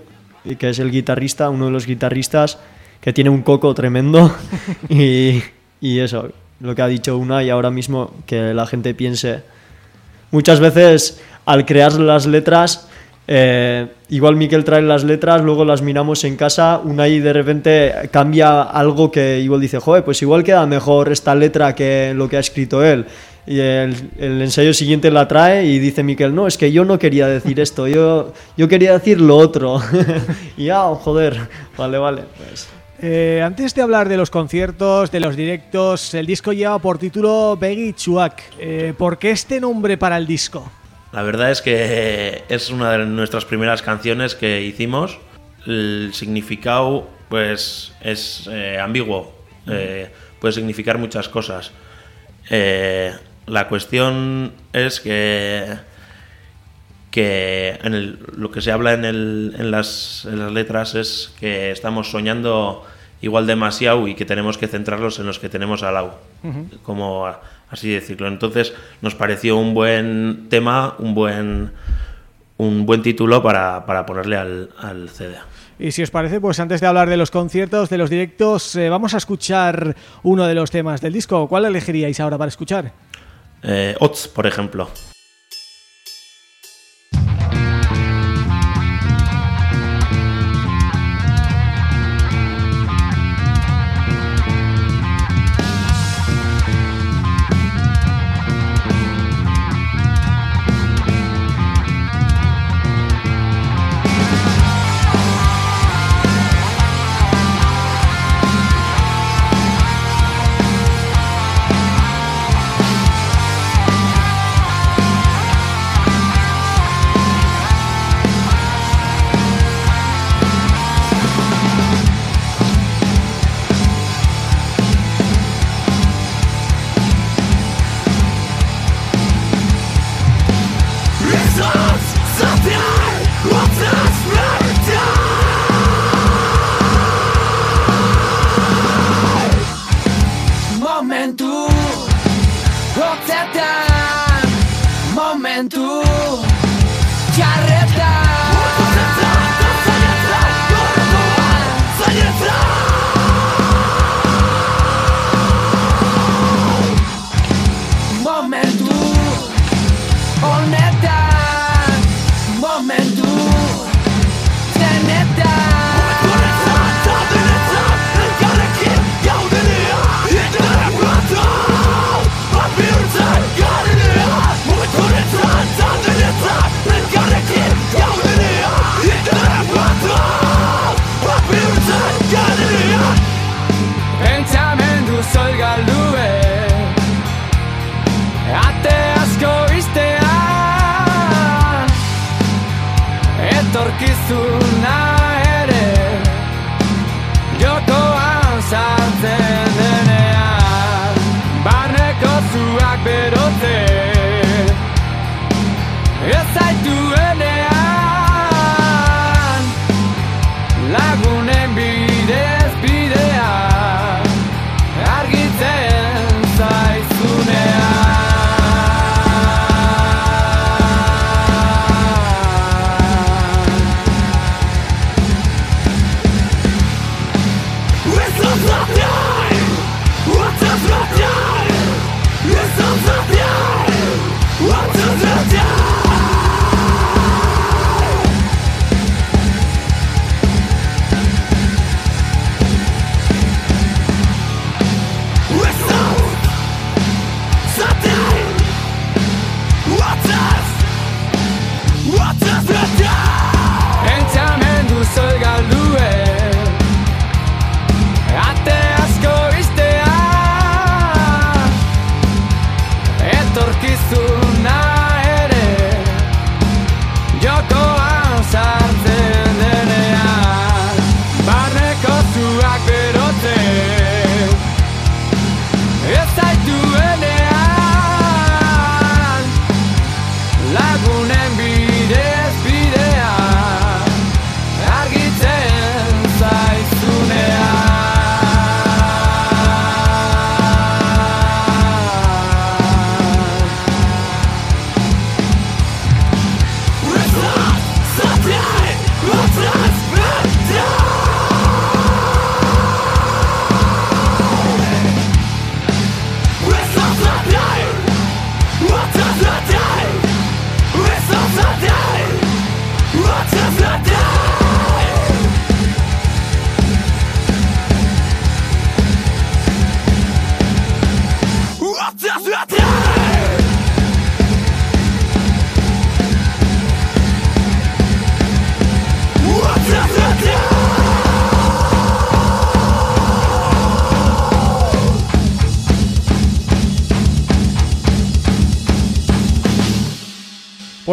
[SPEAKER 8] que es el guitarrista, uno de los guitarristas, que tiene un coco tremendo. y, y eso, lo que ha dicho una y ahora mismo que la gente piense. Muchas veces al crear las letras, eh, igual Miquel trae las letras, luego las miramos en casa, una y de repente cambia algo que igual dice, joder, pues igual queda mejor esta letra que lo que ha escrito él. Y el, el ensayo siguiente la trae y dice Miquel, no, es que yo no quería decir esto, yo, yo quería decir lo otro. y ah, joder, vale, vale. Pues.
[SPEAKER 1] Eh, antes de hablar de los conciertos, de los directos, el disco lleva por título Beggy Chuak. Eh, ¿Por qué este nombre para el disco?
[SPEAKER 7] La verdad es que es una de nuestras primeras canciones que hicimos. El significado, pues, es eh, ambiguo. Eh, puede significar muchas cosas. Eh, la cuestión es que, que en el- lo que se habla en, el- en las, en las letras es que estamos soñando
[SPEAKER 6] igual demasiado y que tenemos que centrarlos en los que tenemos al lado, como a- así decirlo. Entonces nos pareció un buen tema, un buen, un buen título para, para ponerle al, al CD.
[SPEAKER 1] Y si os parece, pues antes de hablar de los conciertos, de los directos, eh, vamos a escuchar uno de los temas del disco. ¿Cuál elegiríais ahora para escuchar?
[SPEAKER 6] Eh, Ots, por ejemplo.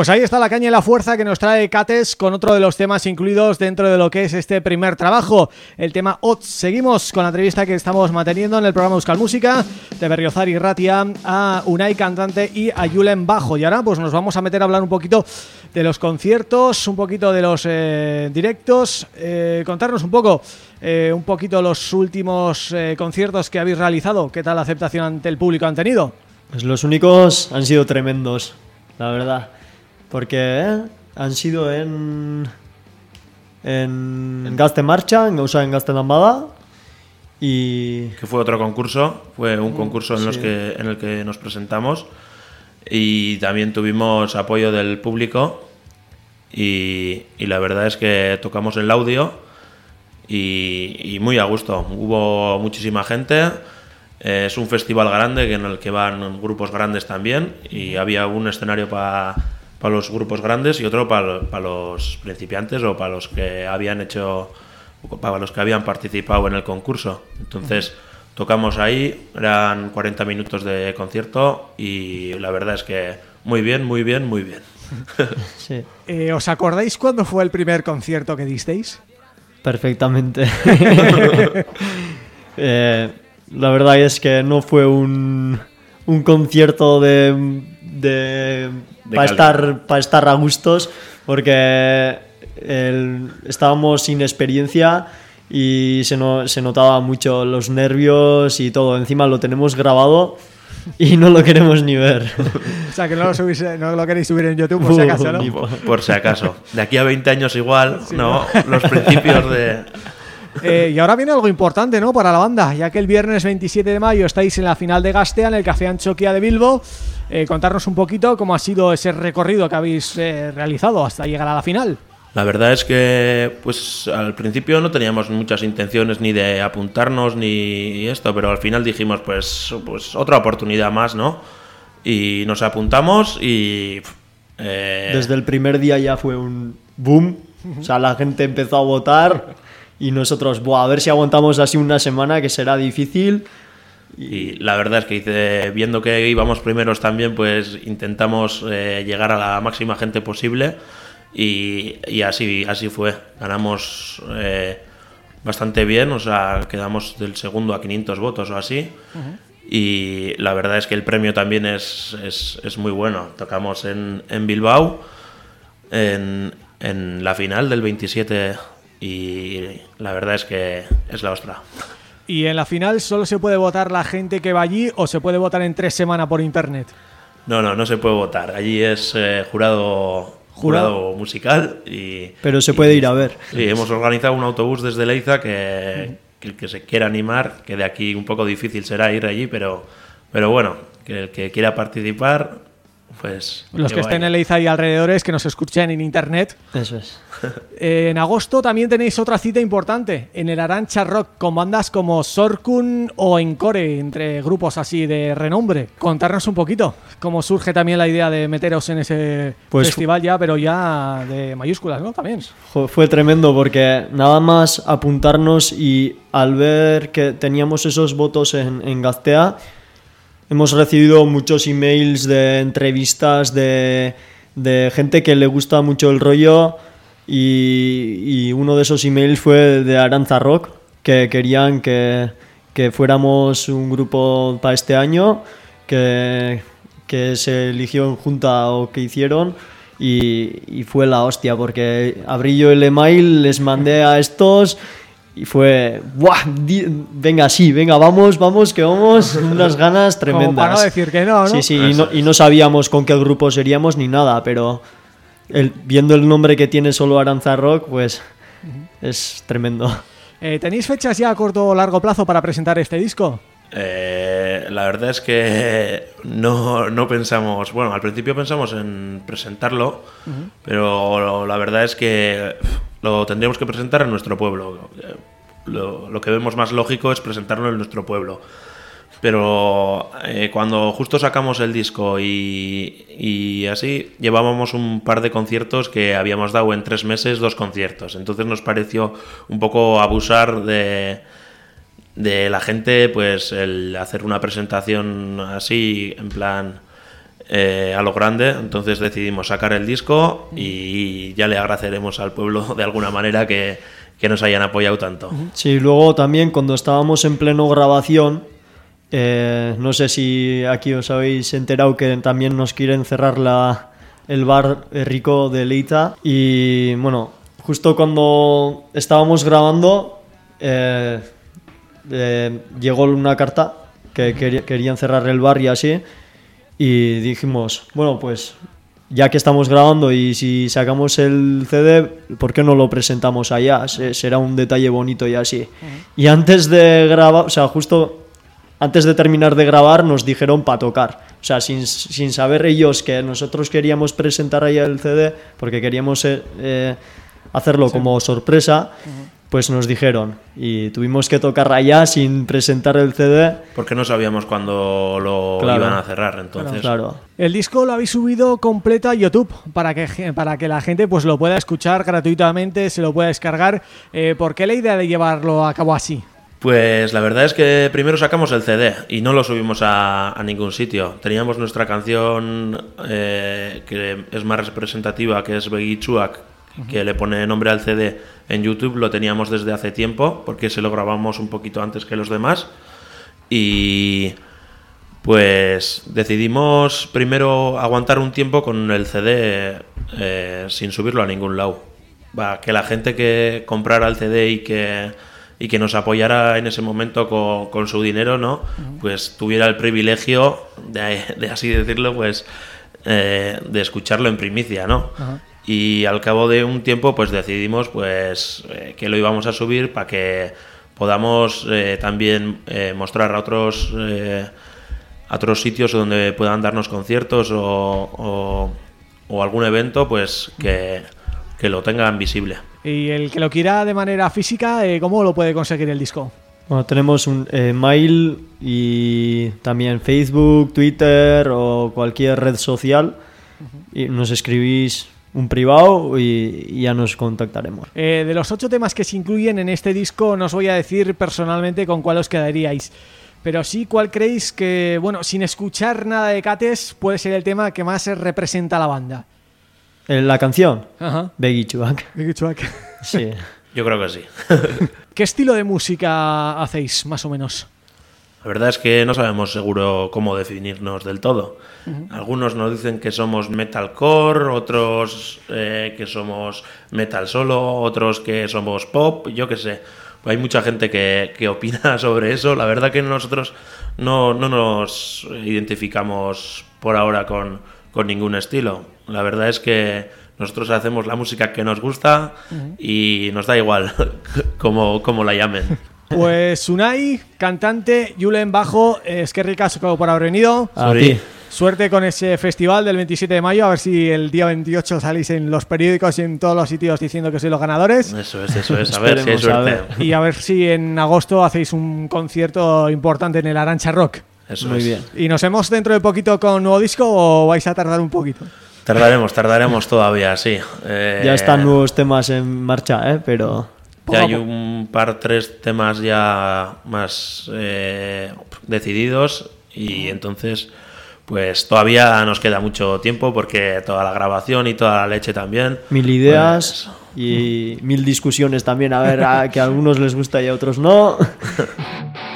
[SPEAKER 1] Pues ahí está la caña y la fuerza que nos trae Cates con otro de los temas incluidos dentro de lo que es este primer trabajo, el tema OTS. Seguimos con la entrevista que estamos manteniendo en el programa Euskal Música de Berriozar y Ratia a Unai Cantante y a Julen Bajo. Y ahora pues nos vamos a meter a hablar un poquito de los conciertos, un poquito de los eh, directos, eh, contarnos un poco eh, un poquito los últimos conciertos que habéis realizado, qué tal la aceptación ante el público han tenido.
[SPEAKER 8] Pues los únicos han sido tremendos, la verdad. Porque eh, han sido en. En Gaste Marcha, en Gausa en Gaste Lambada. Y.
[SPEAKER 7] que fue otro concurso, fue un concurso en, los que, en el que nos presentamos y también tuvimos apoyo del público y, y la verdad es que tocamos el audio y, y muy a gusto. Hubo muchísima gente, eh, es un festival grande que en el que van grupos grandes también y había un escenario para los grupos grandes y otro para los principiantes o para los que habían hecho para los que habían participado en el concurso. Entonces tocamos ahí, eran 40 minutos de concierto y la verdad es que muy bien, muy bien, muy bien.
[SPEAKER 8] Sí,
[SPEAKER 1] Eh, ¿Os acordáis cuándo fue el primer concierto que disteis?
[SPEAKER 8] perfectamente. Eh, la verdad es que no fue un, un concierto de, De para estar para estar a gustos porque el- estábamos sin experiencia y se, no- se notaba mucho los nervios y todo. Encima lo tenemos grabado y no lo queremos ni ver.
[SPEAKER 1] O sea, que no lo, subís- no lo queréis subir en YouTube, por si acaso, ¿no?
[SPEAKER 7] Por, por si acaso. De aquí a 20 años igual, ¿no? Los principios de...
[SPEAKER 1] Eh, y ahora viene algo importante, ¿no? Para la banda, ya que el viernes 27 de mayo estáis en la final de Gastea, en el Café Anchoquia de Bilbo. Eh, contarnos un poquito cómo ha sido ese recorrido que habéis eh, realizado hasta llegar a la final.
[SPEAKER 7] La verdad es que, pues al principio no teníamos muchas intenciones ni de apuntarnos ni esto, pero al final dijimos, pues, pues otra oportunidad más, ¿no? Y nos apuntamos y... eh,
[SPEAKER 8] Desde el primer día ya fue un boom. O sea, la gente empezó a votar y nosotros, Buah, a ver si aguantamos así una semana, que será difícil.
[SPEAKER 7] Y la verdad es que viendo que íbamos primeros también, pues intentamos eh, llegar a la máxima gente posible y, y así, así fue. Ganamos eh, bastante bien, o sea, quedamos del segundo a 500 votos o así. Y la verdad es que el premio también es, es, es muy bueno. Tocamos en, en Bilbao, en, en la final del 27 y la verdad es que es la ostra.
[SPEAKER 1] Y en la final solo se puede votar la gente que va allí o se puede votar en tres semanas por internet.
[SPEAKER 7] No, no, no se puede votar. Allí es eh, jurado, jurado musical y...
[SPEAKER 8] Pero se
[SPEAKER 7] y-
[SPEAKER 8] puede ir a ver.
[SPEAKER 7] Sí, hemos organizado un autobús desde Leiza que, que el que se quiera animar, que de aquí un poco difícil será ir allí, pero, pero bueno, que el que quiera participar, pues...
[SPEAKER 1] Los que estén en Leiza y alrededores, que nos escuchen en internet.
[SPEAKER 8] Eso es.
[SPEAKER 1] Eh, en agosto también tenéis otra cita importante, en el Arancha Rock, con bandas como Sorkun o Encore, entre grupos así de renombre. Contarnos un poquito cómo surge también la idea de meteros en ese
[SPEAKER 8] Pues-
[SPEAKER 1] festival ya, pero ya de mayúsculas, ¿no? También.
[SPEAKER 8] Fue tremendo porque nada más apuntarnos y al ver que teníamos esos votos en, en Gaztea, hemos recibido muchos emails de entrevistas de, de gente que le gusta mucho el rollo y, y uno de esos emails fue de Aranza Rock, que querían que, que fuéramos un grupo para este año, que, que se eligió en junta o que hicieron y, y fue la hostia, porque abrí yo el email, les mandé a estos y fue, ¡buah! Di- venga, sí, venga, vamos, vamos, que vamos, unas ganas tremendas.
[SPEAKER 1] Como para no decir que no, ¿no?
[SPEAKER 8] Sí, sí, y no, y no sabíamos con qué grupo seríamos ni nada, pero el- viendo el nombre que tiene solo Aranza Rock, pues es tremendo.
[SPEAKER 1] Eh, ¿Tenéis fechas ya a corto o largo plazo para presentar este disco?
[SPEAKER 7] Eh, la verdad es que no, no pensamos, bueno, al principio pensamos en presentarlo, pero la verdad es que lo tendríamos que presentar en nuestro pueblo. Eh, Lo, lo que vemos más lógico es presentarlo en nuestro pueblo. Pero eh, cuando justo sacamos el disco y, y así, llevábamos un par de conciertos que habíamos dado en tres meses, dos conciertos. Entonces nos pareció un poco abusar de, de la gente, pues el hacer una presentación así, en plan, eh, a lo grande, entonces decidimos sacar el disco y ya le agradeceremos al pueblo de alguna manera que, que nos hayan apoyado tanto.
[SPEAKER 8] Sí, luego también cuando estábamos en pleno grabación, eh, no sé si aquí os habéis enterado que también nos quieren cerrar la, el bar rico de Leita y bueno, justo cuando estábamos grabando eh, eh, llegó una carta que querían cerrar el bar y así y dijimos, bueno pues ya que estamos grabando y si sacamos el CD, ¿por qué no lo presentamos allá? Se- será un detalle bonito y así. Y antes de grabar, o sea, justo antes de terminar de grabar nos dijeron para tocar. O sea, sin, sin saber ellos que nosotros queríamos presentar ahí el CD, porque queríamos eh, eh, hacerlo como sorpresa, pues nos dijeron. Y tuvimos que tocar allá sin presentar el CD.
[SPEAKER 7] Porque no sabíamos cuándo lo
[SPEAKER 8] Claro.
[SPEAKER 7] iban a cerrar, entonces...
[SPEAKER 8] Claro.
[SPEAKER 1] El disco lo habéis subido completo a YouTube para que para que la gente pues lo pueda escuchar gratuitamente, se lo pueda descargar. Eh, ¿Por qué la idea de llevarlo a cabo así?
[SPEAKER 7] Pues la verdad es que primero sacamos el CD y no lo subimos a, a ningún sitio. Teníamos nuestra canción eh, que es más representativa, que es Beggy Chuak, que le pone nombre al CD en YouTube. Lo teníamos desde hace tiempo porque se lo grabamos un poquito antes que los demás. Y pues decidimos primero aguantar un tiempo con el CD eh, sin subirlo a ningún lado. Que la gente que comprara el CD y que, y que nos apoyara en ese momento con, con su dinero, ¿no? Pues tuviera el privilegio de, de así decirlo, pues eh, de escucharlo en primicia, ¿no? Y al cabo de un tiempo, pues decidimos pues eh, que lo íbamos a subir para que podamos eh, también mostrar a otros a otros sitios donde puedan darnos conciertos o, o- o algún evento, pues que, que lo tengan visible.
[SPEAKER 1] Y el que lo quiera de manera física, eh, ¿cómo lo puede conseguir el disco?
[SPEAKER 8] Bueno, tenemos un eh, mail y también Facebook, Twitter o cualquier red social. Y nos escribís un privado y, y ya nos contactaremos.
[SPEAKER 1] Eh, de los ocho temas que se incluyen en este disco, no os voy a decir personalmente con cuál os quedaríais. Pero sí, ¿cuál creéis que, bueno, sin escuchar nada de Cates, puede ser el tema que más representa a la banda?
[SPEAKER 8] Eh, la canción,
[SPEAKER 1] Ajá.
[SPEAKER 8] Beggy Chuak. Sí.
[SPEAKER 7] Yo creo que sí.
[SPEAKER 1] ¿Qué estilo de música hacéis, más o menos?
[SPEAKER 7] La verdad es que no sabemos seguro cómo definirnos del todo. Algunos nos dicen que somos metalcore, otros eh, que somos metal solo, otros que somos pop, yo qué sé. Hay mucha gente que, que opina sobre eso. La verdad que nosotros no, no nos identificamos por ahora con, con ningún estilo. La verdad es que nosotros hacemos la música que nos gusta y nos da igual cómo, cómo la llamen.
[SPEAKER 1] Pues Unai, cantante, Julen Bajo, es que ricasco por haber venido.
[SPEAKER 8] A ti.
[SPEAKER 1] Suerte con ese festival del 27 de mayo, a ver si el día 28 salís en los periódicos y en todos los sitios diciendo que sois los ganadores.
[SPEAKER 7] Eso es, eso es. A ver si hay suerte.
[SPEAKER 1] Y a ver si en agosto hacéis un concierto importante en el Arancha Rock.
[SPEAKER 7] Eso
[SPEAKER 8] Muy
[SPEAKER 7] es.
[SPEAKER 8] bien.
[SPEAKER 1] ¿Y nos vemos dentro de poquito con nuevo disco o vais a tardar un poquito?
[SPEAKER 7] Tardaremos, tardaremos todavía, sí. Eh,
[SPEAKER 8] Ya están nuevos temas en marcha, ¿eh? Pero
[SPEAKER 7] Ya hay un par, tres temas ya más eh, decididos y entonces pues todavía nos queda mucho tiempo porque toda la grabación y toda la leche también.
[SPEAKER 8] mil ideas
[SPEAKER 7] pues,
[SPEAKER 8] y mil discusiones también. A ver, a que a algunos les gusta y a otros no.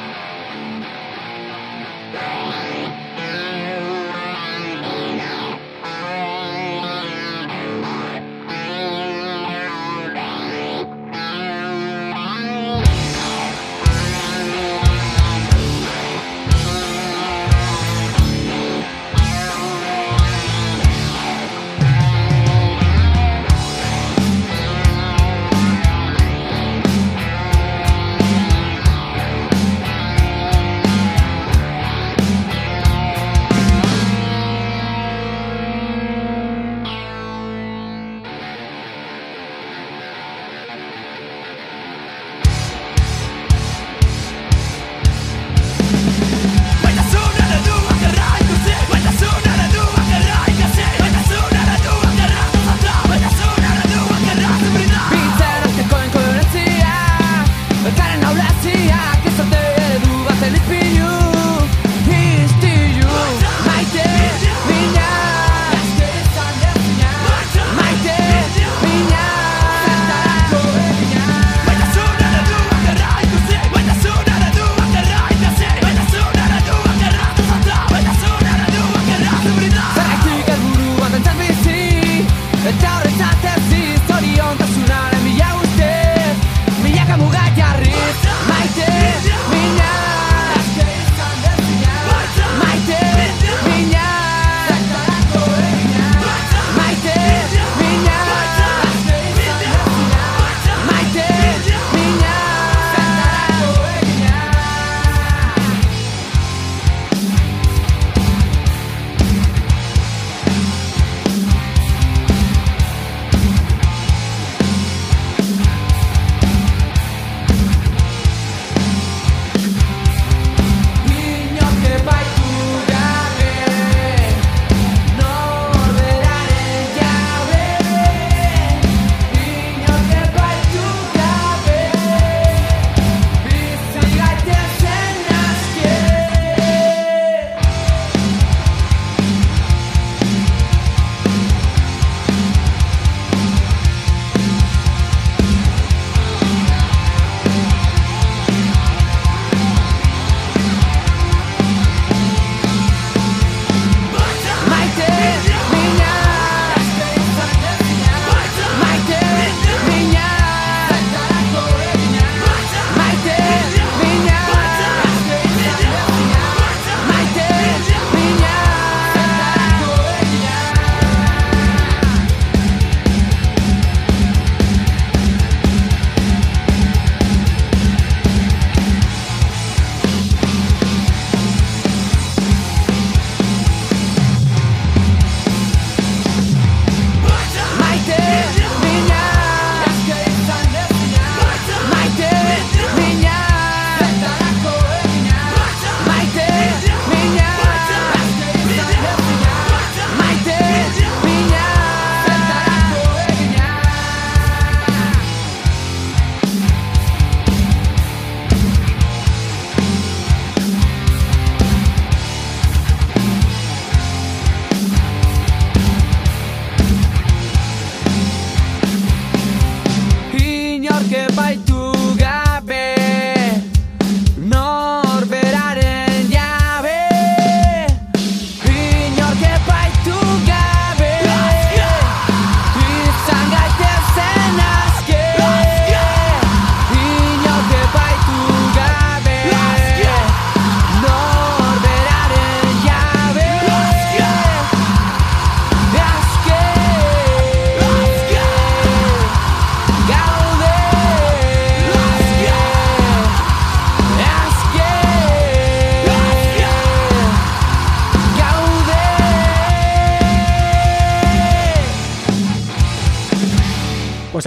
[SPEAKER 3] señor que
[SPEAKER 1] baila.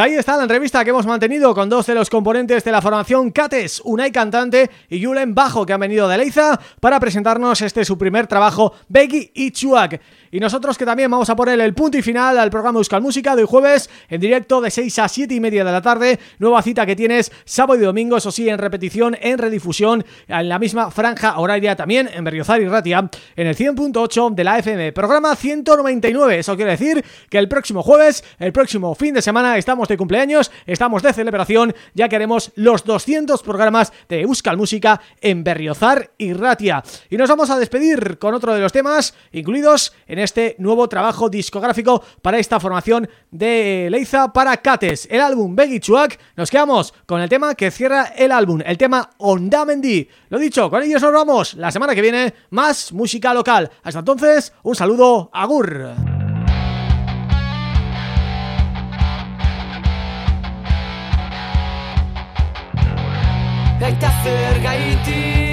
[SPEAKER 1] Ahí está la entrevista que hemos mantenido con dos de los componentes de la formación Cates, Unai cantante y Julen Bajo que han venido de Leiza para presentarnos este su primer trabajo Beggy y Chuak. Y nosotros que también vamos a poner el punto y final al programa Euskal Música de hoy jueves en directo de 6 a 7 y media de la tarde, nueva cita que tienes sábado y domingo, eso sí, en repetición, en redifusión, en la misma franja horaria también en Berriozar y Ratia, en el 100.8 de la FM, programa 199, eso quiere decir que el próximo jueves, el próximo fin de semana estamos de cumpleaños, estamos de celebración, ya que haremos los 200 programas de Euskal Música en Berriozar y Ratia. Y nos vamos a despedir con otro de los temas incluidos en este nuevo trabajo discográfico para esta formación de Leiza para Cates, el álbum Beggy Chuak. Nos quedamos con el tema que cierra el álbum, el tema Ondamendi. Lo dicho, con ellos nos vamos. La semana que viene, más música local. Hasta entonces, un saludo, agur.
[SPEAKER 3] eta zer
[SPEAKER 1] gaitik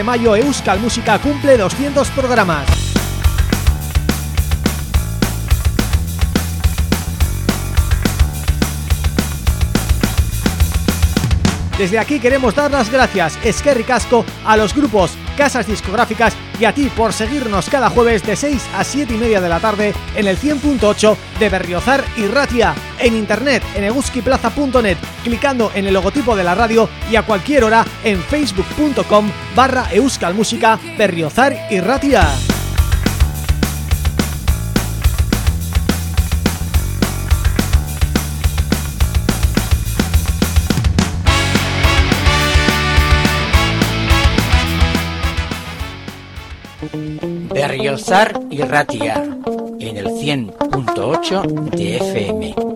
[SPEAKER 1] de mayo Euskal Música cumple 200 programas. Desde aquí queremos dar las gracias, Esquerri Casco, a los grupos, casas discográficas y a ti por seguirnos cada jueves de 6 a 7 y media de la tarde en el 100.8 de Berriozar y Ratia, en internet en eguskiplaza.net, clicando en el logotipo de la radio y a cualquier hora en facebook.com barra euskalmusica Berriozar y Ratia.
[SPEAKER 9] Berriozar y Ratia en el 100.8 de FM.